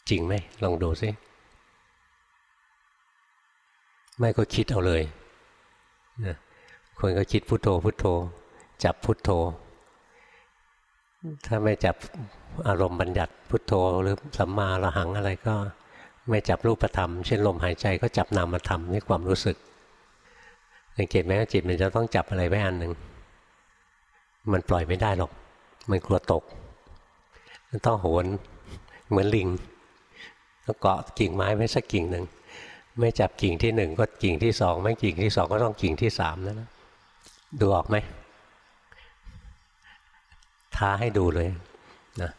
S1: จริงไหมลองดูสิไม่ก็คิดเอาเลยนะคนก็คิดพุโทโธพุโทโธ จับพุโทโธ ถ้าไม่จับอารมณ์บัญญัติพุทโธหรือสัมมาระหังอะไรก็ไม่จับรูปธรรม เช่นลมหายใจก็จับนามธรรมนี่ความรู้สึกสังเกตไหมว่าจิตมันจะต้องจับอะไรไว้อันหนึ่งมันปล่อยไม่ได้หรอก มันกลัวตก มันต้องโหนเหมือนลิงต้องเกาะกิ่งไม้ไว้สักกิ่งหนึ่งไม่จับกิ่งที่หนึ่งก็กิ่งที่สองไม่กิ่งที่สองก็ต้องกิ่งที่สามนั่นนะดูออกไหม ท้าให้ดูเลยนะ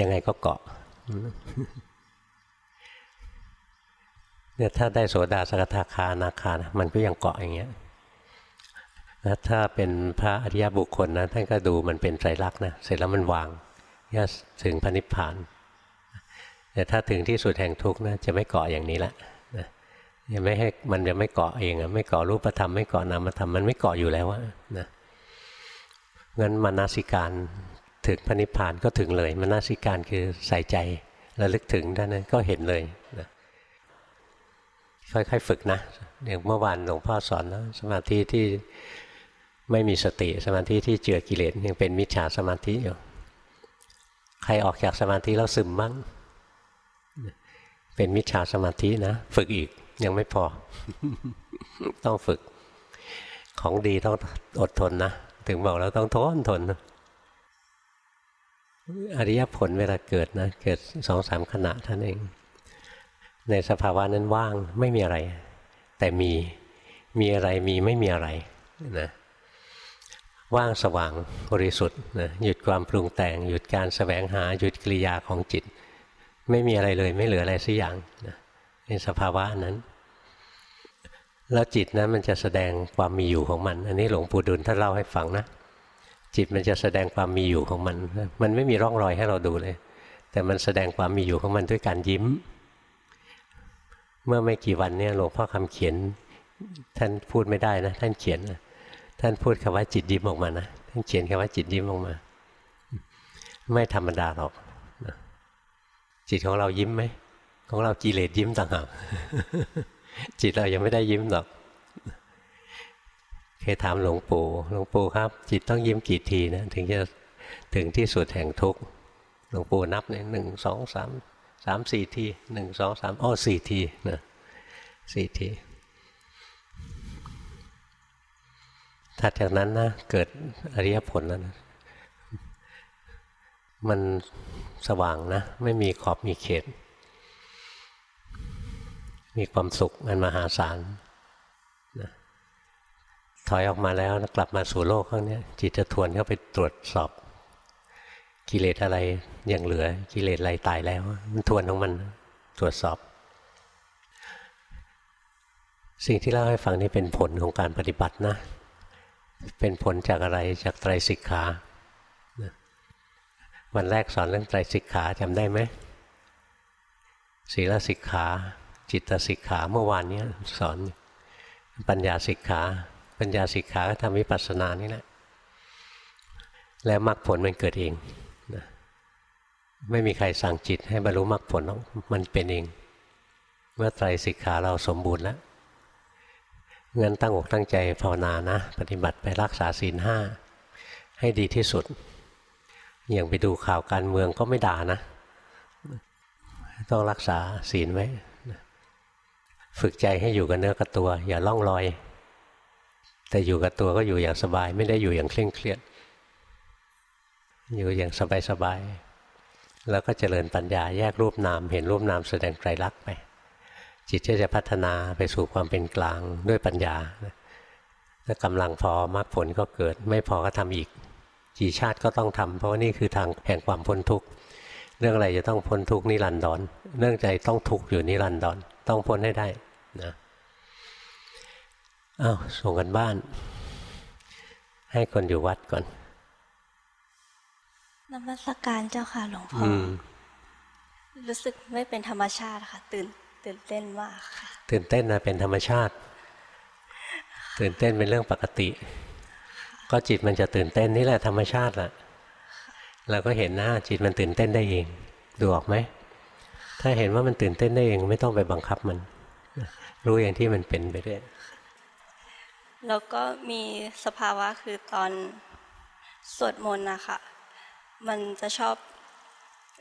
S1: ยังไงก็เกาะเนี่ยถ้าได้โสดาสกทาคานาคานะมันก็ยังเกาะอย่างเงี้ยแล้วถ้าเป็นพระอริยบุคคลนะท่านก็ดูมันเป็นไตรลักษณ์นะเสร็จแล้วมันวางก็ถึงพระนิพพานแต่ถ้าถึงที่สุดแห่งทุกข์นะจะไม่เกาะอย่างนี้ละนะยังไม่ให้มันจะไม่เกาะเองอะไม่เกาะรูปธรรมไม่เกาะนามธรรมมันไม่เกาะอยู่แล้วอะนะ งั้นมานาสิการถึงพระนิพพานก็ถึงเลยมานาสิการคือใส่ใจระลึกถึงท่านนั้นก็เห็นเลยนะค่อยๆฝึกนะอย่างเมื่อวานหลวงพ่อสอนนะสมาธิที่ไม่มีสติสมาธิที่เจือกิเลสยังเป็นมิจฉาสมาธิอยู่ใครออกจากสมาธิแล้วซึมบ้างเป็นมิจฉาสมาธินะฝึกอีกยังไม่พอ ต้องฝึกของดีต้องอดทนนะ ถึงบอกแล้วต้องทนทนอริยผลเวลาเกิดนะ เกิดสองสามขณะท่านเอง ในสภาวะนั้นว่างไม่มีอะไร แต่มีมีอะไรมีไม่มีอะไรนะว่างสว่างบริสุทธิ์นะหยุดความปรุงแต่ง หยุดการสแสวงหาหยุดกิริยาของจิต ไม่มีอะไรเลยไม่เหลืออะไรสักอย่างนะในสภาวะนั้น แล้วจิตนั้นมันจะแสดงความมีอยู่ของมัน อันนี้หลวงปู่ดุลท่านเล่าให้ฟังนะ จิตมันจะแสดงความมีอยู่ของมัน มันไม่มีร่องรอยให้เราดูเลย แต่มันแสดงความมีอยู่ของมันด้วยการยิ้ม เมื่อไม่กี่วันเนี่ยหลวงพ่อคำเขียน ท่านพูดไม่ได้นะ ท่านเขียนนะท่านพูดคำว่าจิตยิ้มออกมานะท่านเขียนคำว่าจิตยิ้มออกมา ไม่ธรรมดาหรอกจิตของเรายิ้มไหมของเรากิเลสยิ้มต่างหาก จิตเรายังไม่ได้ยิ้มหรอกเคยถามหลวงปู่หลวงปู่ครับ จิตต้องยิ้มกี่ทีนะถึงจะถึงที่สุดแห่งทุกข์หลวงปู่นับเนี่ยหนึ่งสองสามสามสี่ทีหนึ่งสองสามอ้อสี่ทีนะสี่ทีถัดจากนั้นนะเกิดอริยผลแล้วนะมันสว่างนะ ไม่มีขอบมีเขต มีความสุขมันมหาศาลนะถอยออกมาแล้วกลับมาสู่โลกข้างนี้จิตจะทวนเข้าไปตรวจสอบ กิเลสอะไรยังเหลือกิเลสอะไรตายแล้ว มันทวนของมันตรวจสอบ สิ่งที่เล่าให้ฟังนี่เป็นผลของการปฏิบัตินะ เป็นผลจากอะไรจากไตรสิกขาวันแรกสอนเรื่องไตรสิกขาจำได้ไหมศีลสิกขา จิตสิกขาเมื่อวานนี้สอน ปัญญาสิกขา ปัญญาสิกขาก็ทำวิปัสสนานี่แหละแล้วมรรคผลมันเกิดเองนะไม่มีใครสั่งจิตให้บรรลุมรรคผลหรอกมันเป็นเอง เมื่อไตรสิกขาเราสมบูรณ์แล้วเงินตั้งอกตั้งใจภาวนานะ ปฏิบัติไปรักษาศีลห้าให้ดีที่สุด อย่างไปดูข่าวการเมืองก็ไม่ด่านะ ต้องรักษาศีลไว้ ฝึกใจให้อยู่กับเนื้อกับตัว อย่าล่องลอย แต่อยู่กับตัวก็อยู่อย่างสบาย ไม่ได้อยู่อย่างเคร่งเครียด อยู่อย่างสบายๆแล้วก็เจริญปัญญาแยกรูปนาม เห็นรูปนามแสดงไตรลักษณ์ไป จิตก็จะพัฒนาไปสู่ความเป็นกลางด้วยปัญญา ถ้ากำลังพอมรรคผลก็เกิด ไม่พอก็ทำอีกกี่ชาติก็ต้องทำเพราะว่านี่คือทางแห่งความพ้นทุกข์เรื่องอะไรจะต้องพ้นทุกข์นิรันดรเรื่องใจต้องทุกข์อยู่นิรันดร ต้องพ้นให้ได้นะอ้าวส่งกันบ้าน ให้คนอยู่วัดก่อน
S2: นมัสการเจ้าค่ะหลวงพ่อ
S1: อื
S2: อ
S1: ม
S2: รู้สึกไม่เป็นธรรมชาติค่ะ ตื่นตื่นเต้นมากค่ะ
S1: ตื่นเต้นนะเป็นธรรมชาติ ตื่นเต้นเป็นเรื่องปกติ ก็จิตมันจะตื่นเต้นนี่แหละธรรมชาติแหละเราก็เห็นนะจิตมันตื่นเต้นได้เอง ดูออกไหม ถ้าเห็นว่ามันตื่นเต้นได้เองไม่ต้องไปบังคับมัน รู้อย่างที่มันเป็นไปเรื่อย
S2: แล้วก็มีสภาวะคือตอนสวดมนต์นะคะมันจะชอบ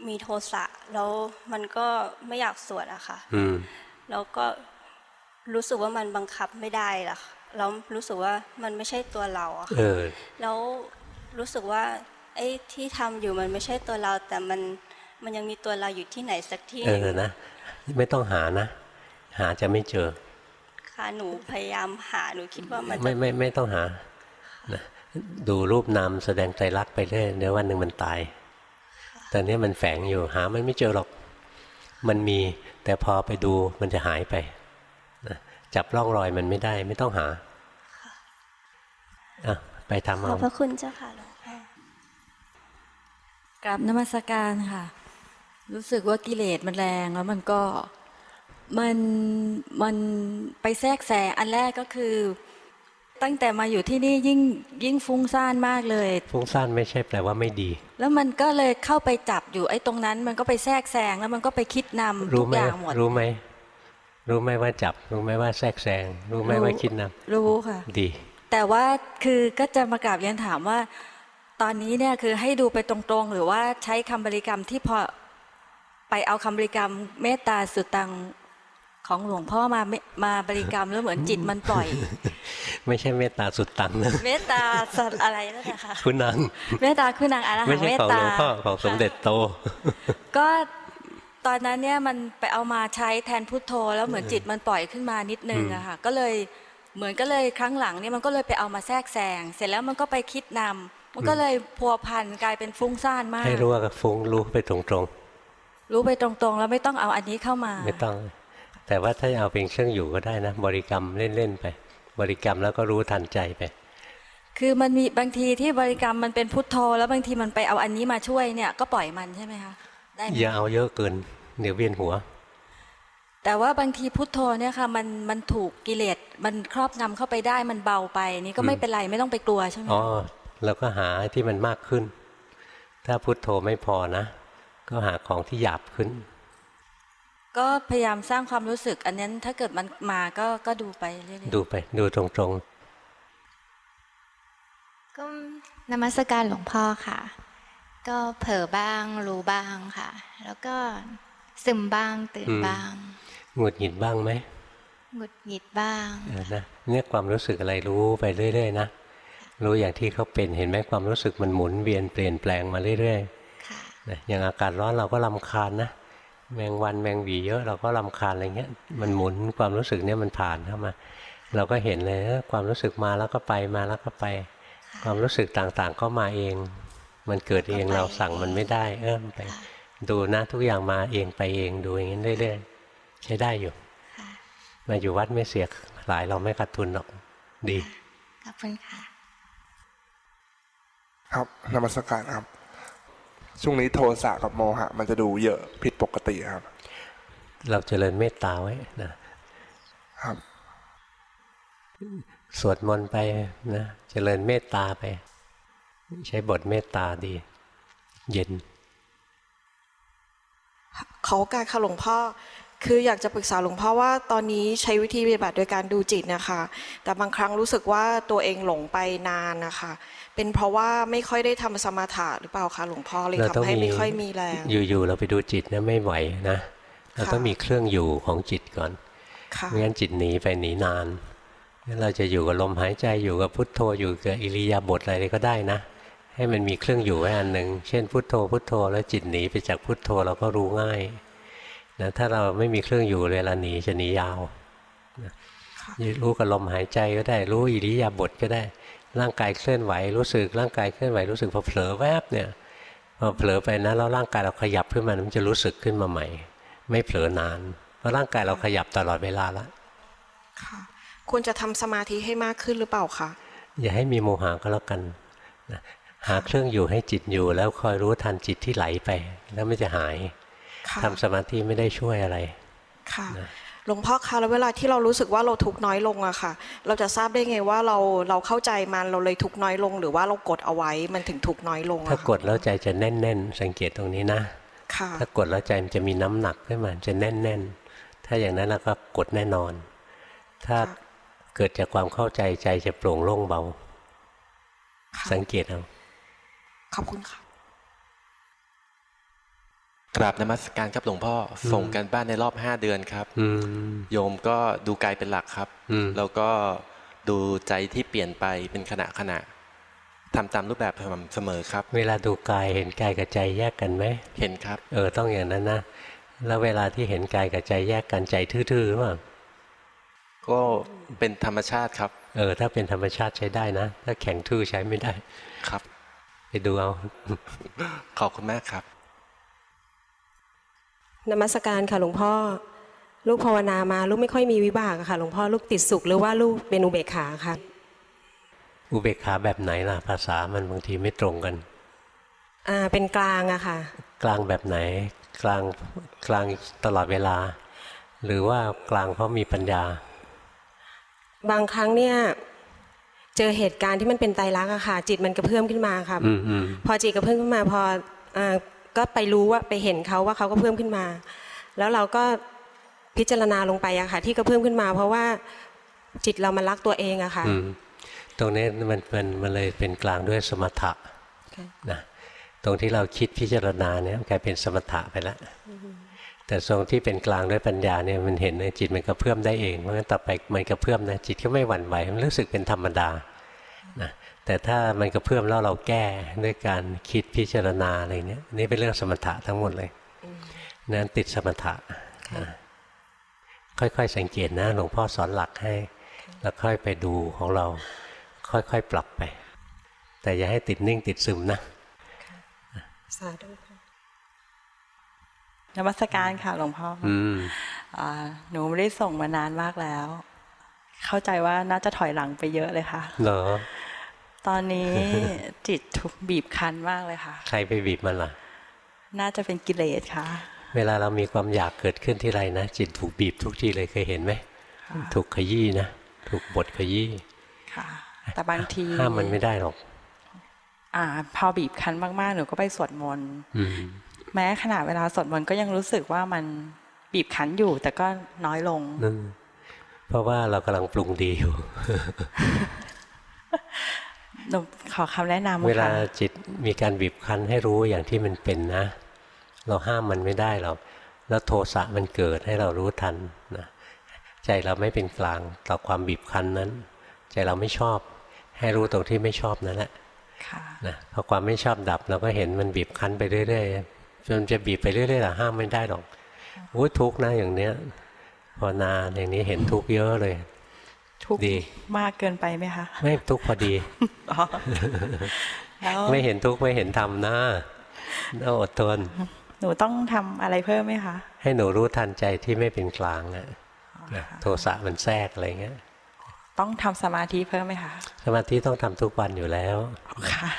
S2: มีโทสะแล้วมันก็ไม่อยากสวดอะค่ะ
S1: อืม
S2: แล้วก็รู้สึกว่ามันบังคับไม่ได้ล่ะแล้วรู้สึกว่ามันไม่ใช่ตัวเราอะค่ะ
S1: เออ
S2: แล้วรู้สึกว่าไอ้ที่ทำอยู่มันไม่ใช่ตัวเรา แต่มัน มันยังมีตัวเราอยู่ที่ไหนสักที่
S1: เอ
S2: ห
S1: อ
S2: นึ่ง
S1: นะไม่ต้องหานะ หาจะไม่เจอ
S2: ค่ะหนูพยายามหาหนูคิดว่ามันจะ
S1: ไม่ไม่ไม่ต้องหานะดูรูปนามแสดงใจรักษณ์ไปเรื่อยเดี๋ยววันหนึ่งมันตายตอนนี้มันแฝงอยู่หามันไม่เจอหรอก มันมีแต่พอไปดูมันจะหายไปนะจับร่องรอยมันไม่ได้ไม่ต้องหาอะไปทำ
S2: ขอ
S1: เอา
S2: บพระคุณเจ้าค่ะหลวงพ่อ
S3: กราบนมัสการค่ะ รู้สึกว่ากิเลสมันแรงแล้วมันก็มันมันไปแทรกแซงอันแรกก็คือ ตั้งแต่มาอยู่ที่นี่ยิ่งยิ่งฟุ้งซ่านมากเลย
S1: ฟุ้งซ่านไม่ใช่แปลว่าไม่ดี
S3: แล้วมันก็เลยเข้าไปจับอยู่ไอ้ตรงนั้น มันก็ไปแทรกแซงแล้วมันก็ไปคิดนำ
S1: รู้
S3: ทุก
S1: ไหม
S3: อย่างหมด
S1: รู้ไหมรู้ไหมว่าจับ รู้ไหมว่าแทรกแซงรู้ไหม
S3: รู้
S1: ว่าคิดน
S3: รู้ค่ะำ
S1: ดี
S3: แต่ว่าคือก็จะมากราบเรียนถามว่า ตอนนี้เนี่ยคือให้ดูไปตรงๆ หรือว่าใช้คำบริกรรมที่พอ ไปเอาคำบริกรรมเมตตาสุตังของหลวงพ่อมาเมมาบริกรรมแล้วเหมือนจิตมันปล่อย
S1: ไม่ใช่เมตตาสุดตังนะ
S3: เมตตาสัตว์อะไรนั่นแหละค่ะ
S1: คุณนาง
S3: เมตตาคือนางอรหั
S1: ไม่
S3: ง
S1: ใช่
S3: เมต
S1: ของห
S3: ตา
S1: ลวงพ่อของสมเด็จโต
S3: ก็ตอนนั้นเนี่ยมันไปเอามาใช้แทนพุทโธ แล้วเหมือนจิตมันปล่อยขึ้นมานิดนึงอะค่ะก็เลยเหมือนก็เลยครั้งหลังเนี่ยมันก็เลยไปเอามาแทรกแซงเสร็จแล้วมันก็ไปคิดนำมันก็เลยพัวพันกลายเป็นฟุ้งซ่านมาก
S1: ให้รู้ว่าฟุ้งรู้ไปตรง
S3: รู้ไปตรงๆ แล้วไม่ต้องเอาอันนี้เข้ามา
S1: ๆไม่ต้อง แต่ว่าถ้าเอาเป็นเครื่องอยู่ก็ได้นะ บริกรรมเล่นๆไป บริกรรมแล้วก็รู้ทันใจไป
S3: คือมันมีบางทีที่บริกรรมมันเป็นพุทโธ แล้วบางทีมันไปเอาอันนี้มาช่วยเนี่ย ก็ปล่อยมันใช่ไหมคะได้ไหม
S1: อย่าเอาเยอะเกินเดี๋ยวเวียนหัว
S3: แต่ว่าบางทีพุทโธเนี่ยค่ะมันมันถูกกิเลสมันครอบงำเข้าไปได้มันเบาไปนี่ก็ไม่เป็นไรไม่ต้องไปกลัวใช่ไหม
S1: อ๋อแล้วก็หาที่มันมากขึ้น ถ้าพุทโธไม่พอนะ ก็หาของที่หยาบขึ้น
S3: ก็พยายามสร้างความรู้สึก อันนั้นถ้าเกิดมันมาก็ก็ดูไปเรื่อยๆ
S1: ดูไป ดูตรง
S4: ก็นมัสการหลวงพ่อค่ะ ก็เผลอบ้างรู้บ้างค่ะ แล้วก็ซึมบ้างตื่นบ้าง
S1: ๆหงุดหงิดบ้างไหม
S4: หงุดหงิดบ้าง
S1: เออนะเนี่ยความรู้สึกอะไรรู้ไปเรื่อย ๆ นะรู้อย่างที่เขาเป็นเห็นไหมความรู้สึกมันหมุนเวียนเปลี่ยนแปลงมาเรื่อยๆ
S4: ค่ะ
S1: นะอย่างอากาศร้อนเราก็ลำคาญนะแมงวันแมงหวีเยอะเราก็ลำคาญอะไรเงี้ยมันหมุนความรู้สึกเนี่ยมันผ่านเข้ามา เราก็เห็นเลยเออความรู้สึกมาแล้วก็ไปมาแล้วก็ไป ความรู้สึกต่างๆ ก็มาเอง มันเกิดเอง
S4: ก็ไป
S1: เราสั่งมันไม่ได้เออมันไป
S4: ค่ะ
S1: ดูนะทุกอย่างมาเองไปเองดูอย่างนี้เรื่อยๆใช้ได้อยู่
S4: ค่ะ
S1: มาอยู่วัดไม่เสียหลายเราไม่ขาดทุนหรอกดี
S4: ขอบคุณค่ะ
S5: ครับนมัสการครับ ช่วงนี้โทสะกับโมหะ มันจะดูเยอะผิดปกติครับ
S1: เราเจริญเมตตาไว้นะ
S5: ครับ
S1: สวดมนต์ไปนะเจริญเมตตาไป ใช้บทเมตตาดี เย็น
S6: ขอโอกาสค่ะหลวงพ่อคืออยากจะปรึกษาหลวงพ่อว่าตอนนี้ใช้วิธีปฏิบัติโดยการดูจิตนะคะ แต่บางครั้งรู้สึกว่าตัวเองหลงไปนานนะคะ เป็นเพราะว่าไม่ค่อยได้ทำสมาธิหรือเปล่าคะหลวงพ่อเลย
S1: เราต้อง
S6: ทำให้
S1: มี
S6: ไม่ค่อยมีแรง
S1: อยู่ๆเราไปดูจิตนะไม่ไหวนะเรา
S6: ค่ะ
S1: ต้องมีเครื่องอยู่ของจิตก่อน
S6: ค่ะ
S1: ไม่งั้นจิตหนีไปหนีนานงั้นเราจะอยู่กับลมหายใจอยู่กับพุทโธอยู่กับอิริยาบถอะไรก็ได้นะ ให้มันมีเครื่องอยู่ไว้อันหนึ่งเช่นพุทโธพุทโธแล้วจิตหนีไปจากพุทโธเราก็รู้ง่ายนะถ้าเราไม่มีเครื่องอยู่เวลาหนีจะหนียาวนะ
S6: ค่ะ
S1: รู้กับลมหายใจก็ได้ รู้อิริยาบถก็ได้ ร่างกายเคลื่อนไหวรู้สึก ร่างกายเคลื่อนไหวรู้สึกพอเผลอแวบเนี่ยพอเผลอไปนะแล้วร่างกายเราขยับขึ้นมามันจะรู้สึกขึ้นมาใหม่ ไม่เผลอนาน เพราะร่างกายเราขยับตลอดเวลาละ
S6: ค่ะควรจะทำสมาธิให้มากขึ้นหรือเปล่าคะ
S1: อย่าให้มีโมหะก็แล้วกันนะหาเครื่องอยู่ให้จิตอยู่ แล้วคอยรู้ทันจิตที่ไหลไป แล้วไม่จะหาย
S6: ค่ะ
S1: ทำสมาธิไม่ได้ช่วยอะไร
S6: ค่ะห ลวงพ่อคะแล้วเวลาที่เรารู้สึกว่าเราทุกข์น้อยลงอะค่ะ เราจะทราบได้ไงว่าเราเราเข้าใจมันเราเลยทุกข์น้อยลง หรือว่าเรากดเอาไว้มันถึงทุกข์น้อยลงอะ
S1: ถ้า
S6: ค่ะ
S1: กดแล้วใจจะแน่น ๆ สังเกตตรงนี้นะ
S6: ค่ะ
S1: ถ้ากดแล้วใจมันจะมีน้ำหนักขึ้นมาจะแน่น ๆ ถ้าอย่างนั้นแล้วก็กดแน่นอน ถ้า
S6: ค่ะ
S1: เกิดจากความเข้าใจใจจะโปร่งโล่งเบา
S6: ค่ะ
S1: สังเกตเอา
S6: ขอบคุณค่ะ
S7: กราบนมัสการครับหลวงพ่ออส่งกันบ้านในรอบห้าเดือนครับ
S1: อืม
S7: โยมก็ดูกายเป็นหลักครับ
S1: อืม
S7: แล้วก็ดูใจที่เปลี่ยนไปเป็นขณะขณะทำตามรูปแบบสม่ำเสมอครับ
S1: เวลาดูกายเห็นกายกับใจแยกกันไหม
S7: เห็นครับ
S1: เออต้องอย่างนั้นนะแล้วเวลาที่เห็นกายกับใจแยกกันใจทื่อๆหรือเปล่า
S7: ก็เป็นธรรมชาติครับ
S1: เออ ถ้าเป็นธรรมชาติใช้ได้นะ ถ้าแข็งทื่อใช้ไม่ได้
S7: ครับ
S1: ไปดูเอา
S7: ขอบคุณมากครับ
S8: นมัสการค่ะหลวงพ่อ ลูกภาวนามาลูกไม่ค่อยมีวิบากอะค่ะหลวงพ่อลูกติดสุขหรือว่าลูกเป็นอุเบกขาค่ะ
S1: อุเบกขาแบบไหนล่ะ ภาษามันบางทีไม่ตรงกัน
S8: อ่าเป็นกลางอะค่ะ
S1: กลางแบบไหน กลางกลางตลอดเวลา หรือว่ากลางเพราะมีปัญญา
S8: บางครั้งเนี่ยเจอเหตุการณ์ที่มันเป็นไตรลักษณ์อะค่ะ จิตมันกระเพื่อมขึ้นมาค่ะ
S1: อืมอืม
S8: พอจิตกระเพื่อมขึ้นมาพออ่า ก็ไปรู้ว่าไปเห็นเขาว่าเขาก็เพิ่มขึ้นมา แล้วเราก็พิจารณาลงไปอะค่ะ ที่กระเพื่อมขึ้นมา เพราะว่าจิตเรามันรักตัวเองอะค่ะ
S1: อืมตรงนี้มันมันมันเลยเป็นกลางด้วยสมถะ
S8: ค่ะ
S1: นะตรงที่เราคิดพิจารณาเนี่ยกลายเป็นสมถะไปแล้วแต่ทรงที่เป็นกลางด้วยปัญญาเนี่ยมันเห็นเลยจิตมันกระเพื่อมได้เองเพราะงั้นต่อไปมันกระเพื่อมนะจิตก็ไม่หวั่นไหวมันรู้สึกเป็นธรรมดานะ แต่ถ้ามันกระเพื่อมแล้วเราแก้ด้วยการคิดพิจารณาอะไรเนี่ยนี่เป็นเรื่องสมถะทั้งหมดเลยนั้นติดสมถะนะค่อยๆสังเกตนะหลวงพ่อสอนหลักให้ แล้วค่อยไปดูของเรา ค่อยๆปรับไป แต่อย่าให้ติดนิ่งติดซึมนะ
S8: สาธุค่ะ
S9: นมัสการค่ะหลวงพ่ออ
S1: อืม
S9: อ่าหนูไม่ได้ส่งมานานมากแล้ว เข้าใจว่าน่าจะถอยหลังไปเยอะเลยค่ะ
S1: เหรอ
S9: ตอนนี้จิตถูกบีบคั้นมากเลยค่ะ
S1: ใครไปบีบมันล่ะ
S9: น่าจะเป็นกิเลสค่ะ
S1: เวลาเรามีความอยากเกิดขึ้นที่ไรนะจิตถูกบีบทุกทีเลยเคยเห็นไหม
S9: ค่ะ
S1: ถูกขยี้นะถูกบทขยี้
S9: ค่ะ แต่บางที
S1: ห้ามมันไม่ได้หรอก
S9: อ่า พอบีบคั้นมากๆหนูก็ไปสวดมนต์
S1: อืม
S9: แม้ขณะเวลาสวดมนต์ก็ยังรู้สึกว่ามันบีบคั้นอยู่ แต่ก็น้อยลง
S1: นั่นเพราะว่าเรากำลังปรุงดีอยู่
S9: หนูขอคำแนะนำ
S1: เวลา
S9: ค่ะ
S1: จิตมีการบีบคั้นให้รู้อย่างที่มันเป็นนะ เราห้ามมันไม่ได้หรอกแล้วโทสะมันเกิดให้เรารู้ทันนะใจเราไม่เป็นกลางต่อความบีบคั้นนั้น ใจเราไม่ชอบ ให้รู้ตรงที่ไม่ชอบนั่นแหละ
S9: ค่ะ
S1: นะพอความไม่ชอบดับเราก็เห็นมันบีบคั้นไปเรื่อยๆจนจะบีบไปเรื่อยๆเราห้ามไม่ได้หรอกโอ้ยทุกข์นะอย่างเนี้ยพอนานอย่างนี้เห็นทุกข์เยอะเลย
S9: ทุกข์
S1: ดี
S9: มากเกินไปไหมคะ
S1: ไม่ทุกข์พอดี
S9: อ๋อแล้ว
S1: ไม่เห็นทุกข์ไม่เห็นธรรมนะต้องอดทน
S9: หนูต้องทำอะไรเพิ่มไหมคะ
S1: ให้หนูรู้ทันใจที่ไม่เป็นกลางนะนะโทสะมันแทรกอะไรเงี้ย
S9: ต้องทำสมาธิเพิ่มไหมคะ
S1: สมาธิต้องทำทุกวันอยู่แล้ว
S9: ค่ะ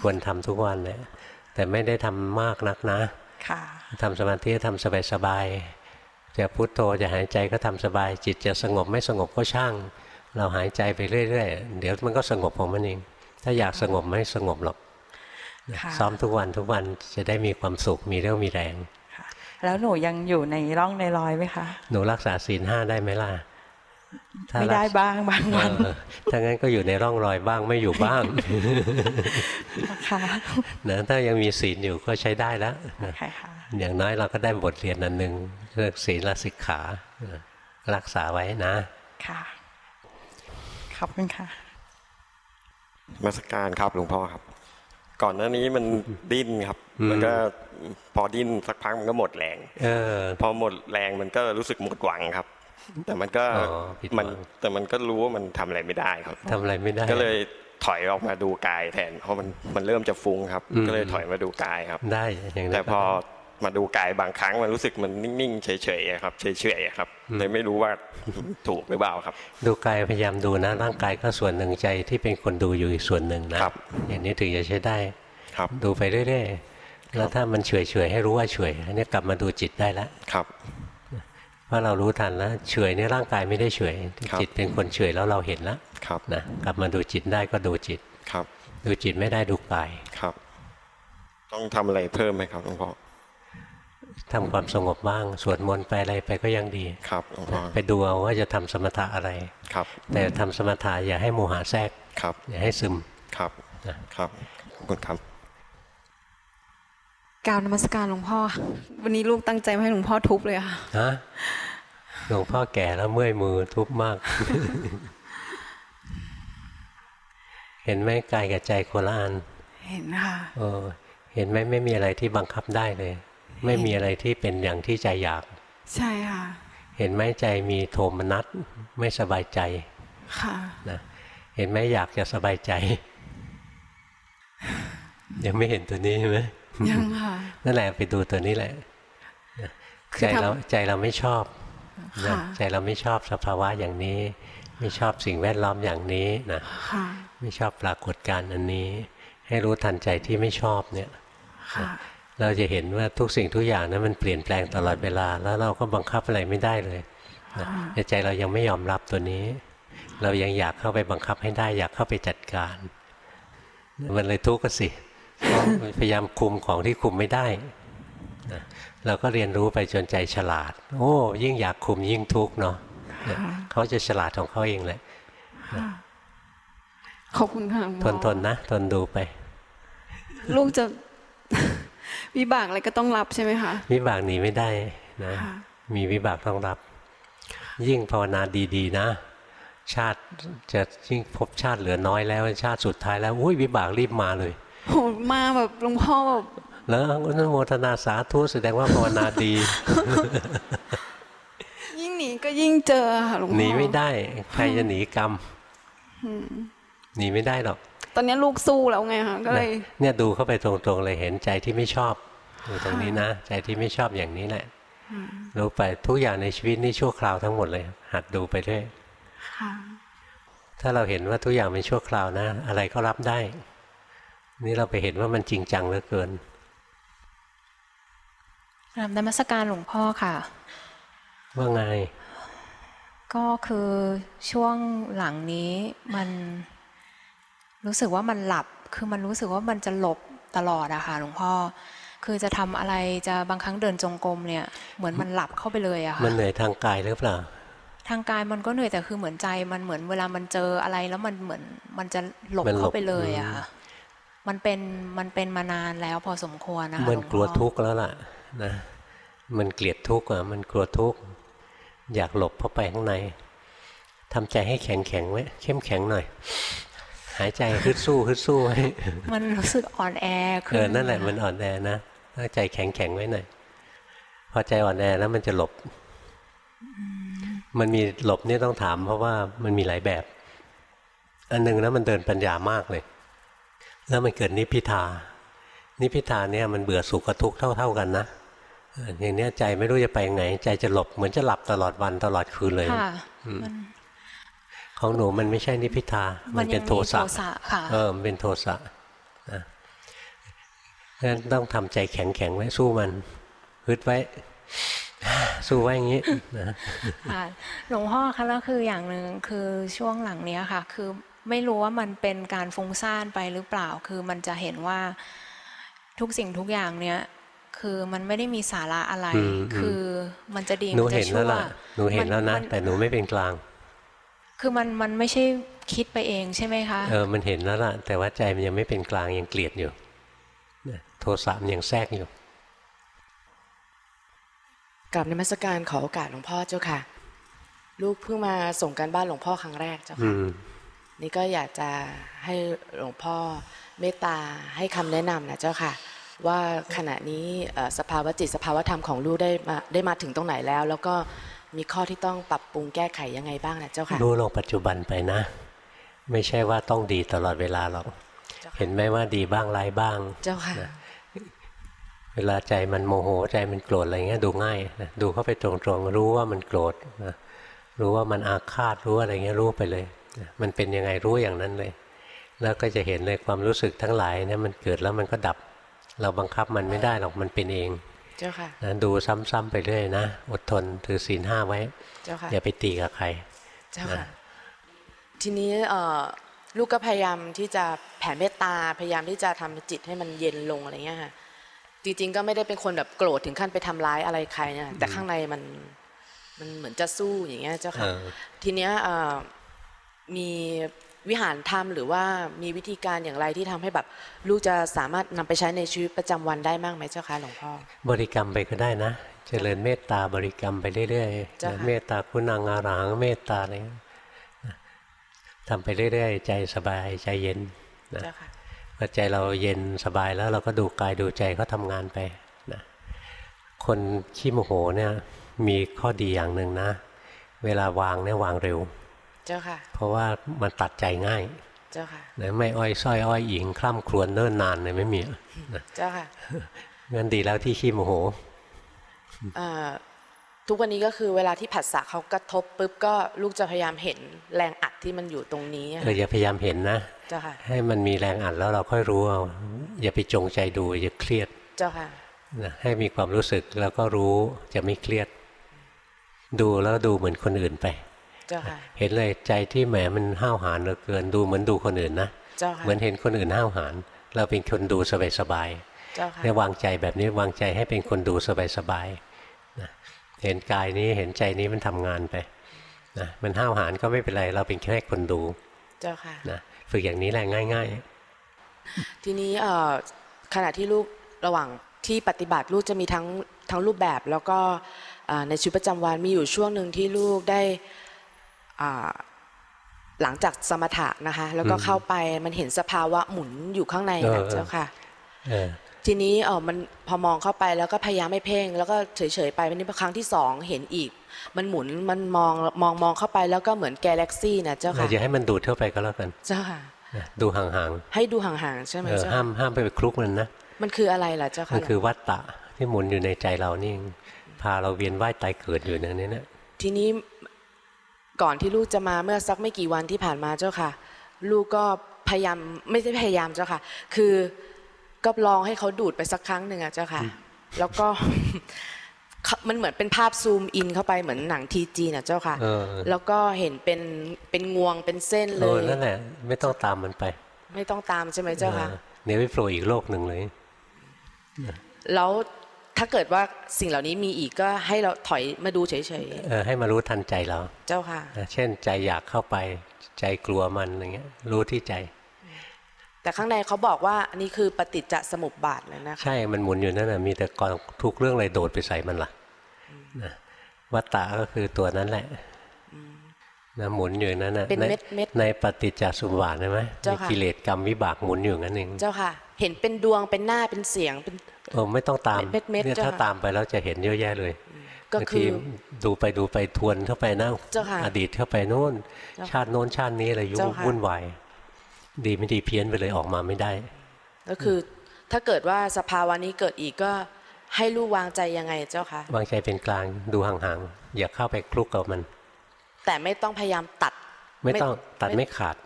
S1: ควรทำทุกวันเลยแต่ไม่ได้ทำมากนักนะ
S9: ค่ะ
S1: ทำสมาธิทำสบายๆจะพุโทโธจะหายใจก็ทำสบาย จิตจะสงบไม่สงบก็ช่าง เราหายใจไปเรื่อยๆ เดี๋ยวมันก็สงบของมันเอง ถ้าอยากสงบไม่สงบหรอก
S9: ค่ะ
S1: ซ้อมทุกวันทุกวันจะได้มีความสุข มีเรี่ยวมีแรง
S9: ค่ะแล้วหนูยังอยู่ในร่องในรอยไหมคะ
S1: หนูรักษาศีลห้าได้ไหมล่ะถ้า
S9: ไม่
S1: รัก
S9: ได้บ้างบางวัน
S1: เออถ้างั้นก็อยู่ในร่องรอยบ้างไม่อยู่บ้าง
S9: ค่ะ
S1: นะถ้ายังมีศีลอยู่ก็ใช้ได้แล้วนะ
S9: ค่ะค่ะ
S1: อย่างน้อยเราก็ได้บทเรียนอันหนึ่งเรื่องศีลสิกขานะรักษาไว้นะ
S9: ค่ะข อบคุณค่ะ
S10: มาสการครับหลวงพ่อครับ ก่อนหน้านี้มันดิ้นครับ
S1: อืม
S10: มันก็พอดิ้นสักพักมันก็หมดแรง
S1: เออ
S10: พอหมดแรงมันก็รู้สึกหมดหวังครับ แต่มันก็
S1: อ๋อผิดหวัง
S10: มันแต่มันก็รู้ว่ามันทำอะไรไม่ได้ครับ
S1: ทำอะไรไม่ได้
S10: ก็เลยถอยออกมาดูกายแทนเพราะมันมันเริ่มจะฟุ้งครับ
S1: อืม
S10: ก็เลยถอยมาดูกายครับ
S1: ได้อย่างนั้น
S10: แต่พอ
S1: ก็ได้
S10: มาดูกายบางครั้งมันรู้สึกมันนิ่งๆเฉยๆอะครับเฉยๆอะครับเลยไม่รู้ว่าถูกหรือเปล่าครับ
S1: ดูกายพยายามดูนะร่างกายก็ส่วนหนึ่งใจที่เป็นคนดูอยู่อีกส่วนหนึ่งนะครับอย่างนี้ถึงจะใช้ได้
S10: ครับ
S1: ดูไปเรื่อยๆแล้วถ้ามันเฉยเฉยๆให้รู้ว่าเฉยอันนี้กลับมาดูจิตได้แล้ว
S10: ครับ
S1: เพราะเรารู้ทันแล้วเฉยในร่างกายไม่ได้เฉย
S10: ครับ
S1: จิตเป็นคนเฉยแล้วเราเห็นแล้ว
S10: ครับ
S1: นะกลับมาดูจิตได้ก็ดูจิต
S10: ครับ
S1: ดูจิตไม่ได้ดูกาย
S10: ครับ ต้องทำอะไรเพิ่มไหมครับหลวงพ่อ
S1: ทำความสงบบ้าง สวดมนต์ไปอะไรไปก็ยังดี
S10: ครับหลวงพ่อ
S1: ไปดูเอาว่าจะทำสมถะอะไร
S10: ครับ
S1: แต่ทำสมถะอย่าให้โมหะแทรก
S10: ครับ
S1: อย่าให้ซึม
S10: ครับ
S1: นะครับ
S10: ขอบคุณครับ
S11: กราบนมัสการหลวงพ่อค่ะวันนี้ลูกตั้งใจมาให้หลวงพ่อทุบเลยค่ะ
S1: ฮะหลวงพ่อแก่แล้วเมื่อยมือทุบมาก เห็นไหมกายกับใจโคนละอัน
S11: เห็นค่ะ
S1: เออเห็นไหมไม่มีอะไรที่บังคับได้เลย ไม่มีอะไรที่เป็นอย่างที่ใจอยาก
S11: ใช่ค่ะ
S1: เห็นไหมใจมีโทมนัสไม่สบายใจ
S11: ค่ะ
S1: นะเห็นไหมอยากจะสบายใจ ยังไม่เห็นตัวนี้ใช่ไหม
S11: ยังค่ะ
S1: นั่นแหละไปดูตัวนี้แหละนะ
S11: คื
S1: ใจ
S11: อทำ
S1: เราใจเราไม่ชอบนะ
S11: ค่ะ
S1: ใจเราไม่ชอบสภาวะอย่างนี้ ไม่ชอบสิ่งแวดล้อมอย่างนี้นะ
S11: ค่ะ
S1: ไม่ชอบปรากฏการณ์อันนี้ ให้รู้ทันใจที่ไม่ชอบเนี่ย
S11: ค่ะ
S1: เราจะเห็นว่าทุกสิ่งทุกอย่างนั้นมันเปลี่ยนแปลงตลอดเวลา แล้วเราก็บังคับอะไรไม่ได้เลยนะแต่ใจเรายังไม่ยอมรับตัวนี้ เรายังอยากเข้าไปบังคับให้ได้ อยากเข้าไปจัดการ มันเลยทุกข์ก็สิเพราะพยายามคุมของที่คุมไม่ได้นะเราก็เรียนรู้ไปจนใจฉลาด โอ้ ยิ่งอยากคุมยิ่งทุกข์เนาะเนี่ยเขาจะฉลาดของเขาเองแหละ
S11: ขอบคุณค่ะหลวง
S1: ท
S11: พ่อน
S1: ทนนะ ทนดูไป
S11: ลูกจะ วิบากอะไรก็ต้องรับใช่ไหมคะ
S1: วิบากหนีไม่ได้นะ
S11: ค่ะ
S1: มีวิบากต้องรับ ยิ่งภาวนาดีๆ นะ ชาติจะยิ่งพบชาติเหลือน้อยแล้วชาติสุดท้ายแล้วอุ้ยวิบากรีบมาเลย
S11: โหมาแบบหลวงพ่อแบบ
S1: แล้วอนุโมทนาสาธุแสดงว่าภาวนาดี
S11: ยิ่งหนีก็ยิ่งเจอค่ะหลวงพ่อ
S1: หนีไม่ได้ ใครจะหนีกรรม
S11: อืม
S1: หนีไม่ได้หรอก
S11: ตอนนี้ลูกสู้แล้วไงคะก็เลย
S1: นะเนี่ยดูเข้าไปตรงๆเลยเห็นใจที่ไม่ชอบอยู่ตรงนี้นะใจที่ไม่ชอบอย่างนี้แหละ
S11: อืม
S1: รู้ไปทุกอย่างในชีวิตนี่ชั่วคราวทั้งหมดเลย หัดดูไปเรื่อย
S11: ค่ะ
S1: ถ้าเราเห็นว่าทุกอย่างเป็นชั่วคราวนะ อะไรก็รับได้ นี่เราไปเห็นว่ามันจริงจังเหลือเกิน
S12: กราบนมัสการหลวงพ่อค่ะ
S1: ว่าไง
S12: ก็คือช่วงหลังนี้มัน รู้สึกว่ามันหลับ คือมันรู้สึกว่ามันจะหลบตลอดอะค่ะหลวงพ่อ คือจะทำอะไรจะบางครั้งเดินจงกรมเนี่ย เหมือนมันหลับเข้าไปเลยอะ
S1: มัน
S12: ค่ะ
S1: เหนื่อยทางกายหรือเปล่า
S12: ทางกายมันก็เหนื่อยแต่คือเหมือนใจ มันเหมือนเวลามันเจออะไรแล้วมันเหมือนมันจะหลบ
S1: มันหลบ
S12: เข้าไปเลยอะ
S1: อืม
S12: ค่ะ มันเป็นมันเป็นมานานแล้วพอสมควรนะคะ
S1: มัน
S12: หง
S1: กลัว
S12: พ่อ
S1: ทุกข์แล้วล่ะนะ มันเกลียดทุกข์อะมันกลัวทุกข์อยากหลบเข้าไปข้างในทำใจให้แข็งแข็งๆไว้เข้มแข็งหน่อย หายใจฮึดสู้ฮึดสู้ไว้
S12: มันรู้สึกอ่อนแอ
S1: เอ
S12: ขึ้น
S1: อนั่นแหละมันอ่อนแอนะตั้งใจแข็งแข็งๆไว้หน่อยพอใจอ่อนแอแล้วมันจะหลบ มันมีหลบเนี่ยต้องถาม เพราะว่ามันมีหลายแบบ อันหนึ่งนะมันเดินปัญญามากเลย แล้วมันเกิดนิพพิทา นิพพิทาเนี่ยมันเบื่อสุขกับทุกข์เท่า ๆกันนะเอออย่างเนี้ยใจไม่รู้จะไปไงใจจะหลบเหมือนจะหลับตลอดวันตลอดคืนเลย
S12: ค่ะ
S1: อืม
S12: มัน
S1: ของหนูมันไม่ใช่นิพพิทา
S12: มั
S1: มัน
S12: น
S1: เป็น
S12: ยังมี
S1: โทสะ
S12: โทสะค่ะ
S1: เออมันเป็นโทสะนะเพราะฉะนั้นต้องทำใจแข็งแข็งๆไว้สู้มันฮึดไว้ สู้ไว้อย่างนี้นะ
S12: ค่ะหลวงพ่อคะแล้วคืออย่างหนึ่งคือช่วงหลังเนี้ยค่ะ คือไม่รู้ว่ามันเป็นการฟุ้งซ่านไปหรือเปล่า คือมันจะเห็นว่าทุกสิ่งทุกอย่างเนี้ยคือมันไม่ได้มีสาระอะไร
S1: อืม
S12: คือมันจะดี
S1: หนู
S12: มันจะ
S1: เห็น
S12: ชั่
S1: แล้ว
S12: ว
S1: ล่ะหนูเห็นแล้วนะ
S12: มั
S1: แต่หนูไม่เป็นกลาง
S12: คือมันมันไม่ใช่คิดไปเองใช่ไหมคะ
S1: เออ มันเห็นแล้วล่ะ แต่ว่าใจมันยังไม่เป็นกลางยังเกลียดอยู่นะโทสะมันยังแทรกอยู่
S13: กลับในมัสการขอโอกาสหลวงพ่อเจ้าค่ะ ลูกเพิ่งมาส่งการบ้านหลวงพ่อครั้งแรกเจ้า
S1: อื
S13: ค่ะ
S1: ม
S13: นี่ก็อยากจะให้หลวงพ่อเมตตาให้คำแนะนำนะเจ้าค่ะ ว่าขณะนี้เอ่อสภาวะจิตสภาวะธรรมของลูกได้มาได้มาถึงตรงไหนแล้ว แล้วก็ มีข้อที่ต้องปรับปรุงแก้ไขยังไงบ้างนะเจ้าค่ะ
S1: รู้ลงปัจจุบันไปนะ ไม่ใช่ว่าต้องดีตลอดเวลาหรอกเห็นไหมว่าดีบ้างร้ายบ้าง
S13: เจ้าค่ะ
S1: เวลาใจมันโมโหใจมันโกรธอะไรเงี้ยดูง่ายนะดูเข้าไปตรงๆรู้ว่ามันโกรธนะรู้ว่ามันอาฆาตรู้อะไรเงี้ยรู้ไปเลยนะมันเป็นยังไงรู้อย่างนั้นเลย แล้วก็จะเห็นเลยความรู้สึกทั้งหลายเนี่ยมันเกิดแล้วมันก็ดับ เราบังคับมันไม่ได้หรอกมันเป็นเอง
S13: เจ้าค่ะ
S1: นะดูซ้ำๆไปเรื่อยนะอดทนถือศีลห้าไว้
S13: เจ้าค่ะ
S1: อย่าไปตีกับใคร
S13: เจ้าค่ะทีนี้เอ่อลูกก็พยายามที่จะแผ่เมตตาพยายามที่จะทำจิตให้มันเย็นลงอะไรเงี้ยค่ะจริงๆก็ไม่ได้เป็นคนแบบโกรธถึงขั้นไปทำร้ายอะไรใครเนี่ยแต่ข้างในมันมันเหมือนจะสู้อย่างเงี้ยเจ้าค่ะ
S1: เออ
S13: ทีเนี้ยเอ่อมี วิหารธรรมหรือว่ามีวิธีการอย่างไรที่ทำให้แบบลูกจะสามารถนำไปใช้ในชีวิตประจำวันได้บ้างไหมเจ้าคะหลวงพ่อ
S1: บริกรรมไปก็ได้นะเจริญเมตตาบริกรรมไปเรื่อย
S13: เจ้าค่ะ
S1: ๆเมตตาคุณังอารังเมตตาอะไรนะทำไปเรื่อยๆใจสบายใจเย็นนะ
S13: เจ้าค่ะ
S1: พอใจเราเย็นสบายแล้วเราก็ดูกายดูใจเขาทำงานไปนะคนขี้โมโหเนี่ยมีข้อดีอย่างหนึ่งนะ เวลาวางเนี่ยวางเร็ว
S13: เจ้าค่ะ
S1: เพราะว่ามันตัดใจง่าย
S13: เจ้าค่ะ
S1: นะไม่อ้อยส้อยอ้อยอิงคล่ำครวญเนิ่นนานเลยไม่มีนะ
S13: เจ้าค่ะ
S1: งั้นดีแล้วที่ขี้โมโห
S13: เอ่อทุกวันนี้ก็คือเวลาที่ผัสสะเขากระทบปุ๊บก็ลูกจะพยายามเห็นแรงอัดที่มันอยู่ตรงนี้อะ
S1: เอออย่าพยายามเห็นนะ
S13: เจ้าค่ะ
S1: ให้มันมีแรงอัดแล้วเราค่อยรู้เอาอย่าไปจงใจดูอย่าเครียด
S13: เจ้าค่ะ
S1: นะให้มีความรู้สึกแล้วก็รู้จะไม่เครียด ดูแล้วดูเหมือนคนอื่นไป
S13: เจ้าค่ะ
S1: เห็นเลยใจที่แหมมันห้าวหาญเหลือเกินดูเหมือนดูคนอื่นนะ
S13: เจ้าค่ะ
S1: เหมือนเห็นคนอื่นห้าวหาญเราเป็นคนดูสบาย
S13: เจ้าค่ะ
S1: ๆให้วางใจแบบนี้วางใจให้เป็นคนดูสบายๆนะเห็นกายนี้เห็นใจนี้มันทำงานไปนะมันห้าวหาญก็ไม่เป็นไร เราเป็นแค่คนดู
S13: เจ้าค่ะ
S1: นะฝึกอย่างนี้แหละง่าย ๆ
S13: ทีนี้เอ่อขณะที่ลูกระหว่างที่ปฏิบัติลูกจะมีทั้งทั้งรูปแบบแล้วก็เอ่อในชีวิตประจำวันมีอยู่ช่วงหนึ่งที่ลูกได้อ่า หลังจากสมถะนะคะ แล้วก็
S1: อืม
S13: เข้าไปมันเห็นสภาวะหมุนอยู่ข้างใน
S1: เออ
S13: นะเจ้าค่ะ
S1: เออ
S13: ทีนี้เออมันพอมองเข้าไปแล้วก็พยายามไม่เพ่ง แล้วก็เฉยๆไปวันนี้ครั้งที่สองเห็นอีก มันหมุนมันมองมองมองเข้าไปแล้วก็เหมือนแกลเล็กซี่นะเจ้าค่ะ
S1: อย่าให้มันดูดเข้าไปก็แล้วกัน
S13: เจ้าค่ะ
S1: นะดูห่าง
S13: ให้ดูห่างๆใช่ไหม
S1: ๆเออ
S13: เจ้า
S1: ห้า
S13: ค่ะ
S1: มห้ามไปคลุกมันนะ
S13: มันคืออะไรล่ะเจ้าค่ะ
S1: มันคือวัตตะที่หมุนอยู่ในใจเรานี่เองพาเราเวียนว่ายตายเกิดอยู่ในนี้นะ
S13: ทีนี้ ก่อนที่ลูกจะมาเมื่อสักไม่กี่วันที่ผ่านมาเจ้าค่ะ ลูกก็พยายามไม่ได้พยายามเจ้าค่ะ คือก็ลองให้เขาดูดไปสักครั้งหนึ่งอะเจ้าค่ะ แล้วก็มันเหมือนเป็นภาพซูมอินเข้าไปเหมือนหนังทีจีนะเจ้าค่ะ
S1: เออ
S13: แล้วก็เห็นเป็นเป็นงวงเป็นเส้น
S1: เอ
S13: เล
S1: อยนั่นแหละไม่ต้องตามมันไป
S13: ไม่ต้องตามใช่ไหมเจ้าค่ะ
S1: ออเดี๋ยวไปโผล่อีกโลกหนึ่งเลย
S13: แล้ว ถ้าเกิดว่าสิ่งเหล่านี้มีอีกก็ให้เราถอยมาดูเฉย
S1: เออให้มารู้ทันใจเรา
S13: ๆเจ้าค่ะ
S1: นะเช่นใจอยากเข้าไปใจกลัวมันอย่างเงี้ยรู้ที่ใจ
S13: แต่ข้างในเขาบอกว่าอันนี้คือปฏิจจสมุปบาทเลยนะคะ
S1: ใช่มันหมุนอยู่นั่นน่ะมีแต่กองทุกเรื่องเลยโดดไปใส่มันล่ะนะวัตตะก็คือตัวนั้นแหละนะหมุนอยู่นั่นน่ะ
S13: เป็น
S1: ใน
S13: เม็ดเม็ด
S1: ในปฏิจจสมุปบาทใช่ไหม
S13: เจ้า
S1: ใน
S13: ค่ะ
S1: กิเลสกรรมวิบากหมุนอยู่งั้นเอง
S13: เจ้าค่ะ เห็นเป็นดวงเป็นหน้าเป็นเสียงเป็น
S1: เออไม่ต้องตาม
S13: เม็ดเม็ด
S1: เนี่ย
S13: เจ้า
S1: ถ้า
S13: ค่ะ
S1: ตามไปแล้วจะเห็นเยอะแยะเลย
S13: ก็
S1: บาง
S13: คื
S1: ที
S13: อ
S1: ดูไปดูไปทวนเข้าไปนะ
S13: เจ้าค่ะ
S1: อดีตเข้าไปโน่น
S13: เจ้าค่ะ
S1: ชาติโน้นชาตินี้อะไรยุ่
S13: เจ้างค่ะ
S1: วุ่นวายดีไม่ดีเพี้ยนไปเลยออกมาไม่ได้
S13: ก็คือถ้าเกิดว่าสภาวะนี้เกิดอีกก็ให้ลูกวางใจยังไงเจ้าคะ
S1: วางใจเป็นกลางดูห่างๆอย่าเข้าไปคลุกกับมัน
S13: แต่ไม่ต้องพยายามตัด
S1: ไม่ต้อง
S13: ไม่
S1: ตัด
S13: ไม่
S1: ไม่ขาด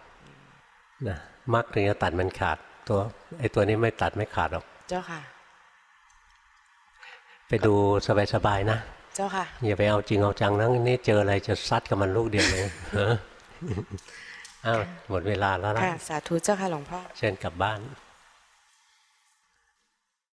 S1: นะมักถึงจะตัดมันขาด ตัวไอ้ตัวนี้ไม่ตัดไม่ขาดหรอก
S13: เจ้าค่ะ
S1: ไปดูสบายๆนะ
S13: เจ้าค่ะ
S1: อย่าไปเอาจริงเอาจังนะนี่เจออะไรจะซัดกับมันลูกเดียวเลยฮะอ้าวหมดเวลาแล้วนะ
S13: ค่ะสาธุเจ้าค่ะหลวงพ่อ
S1: เชิญกลับบ้าน
S13: ค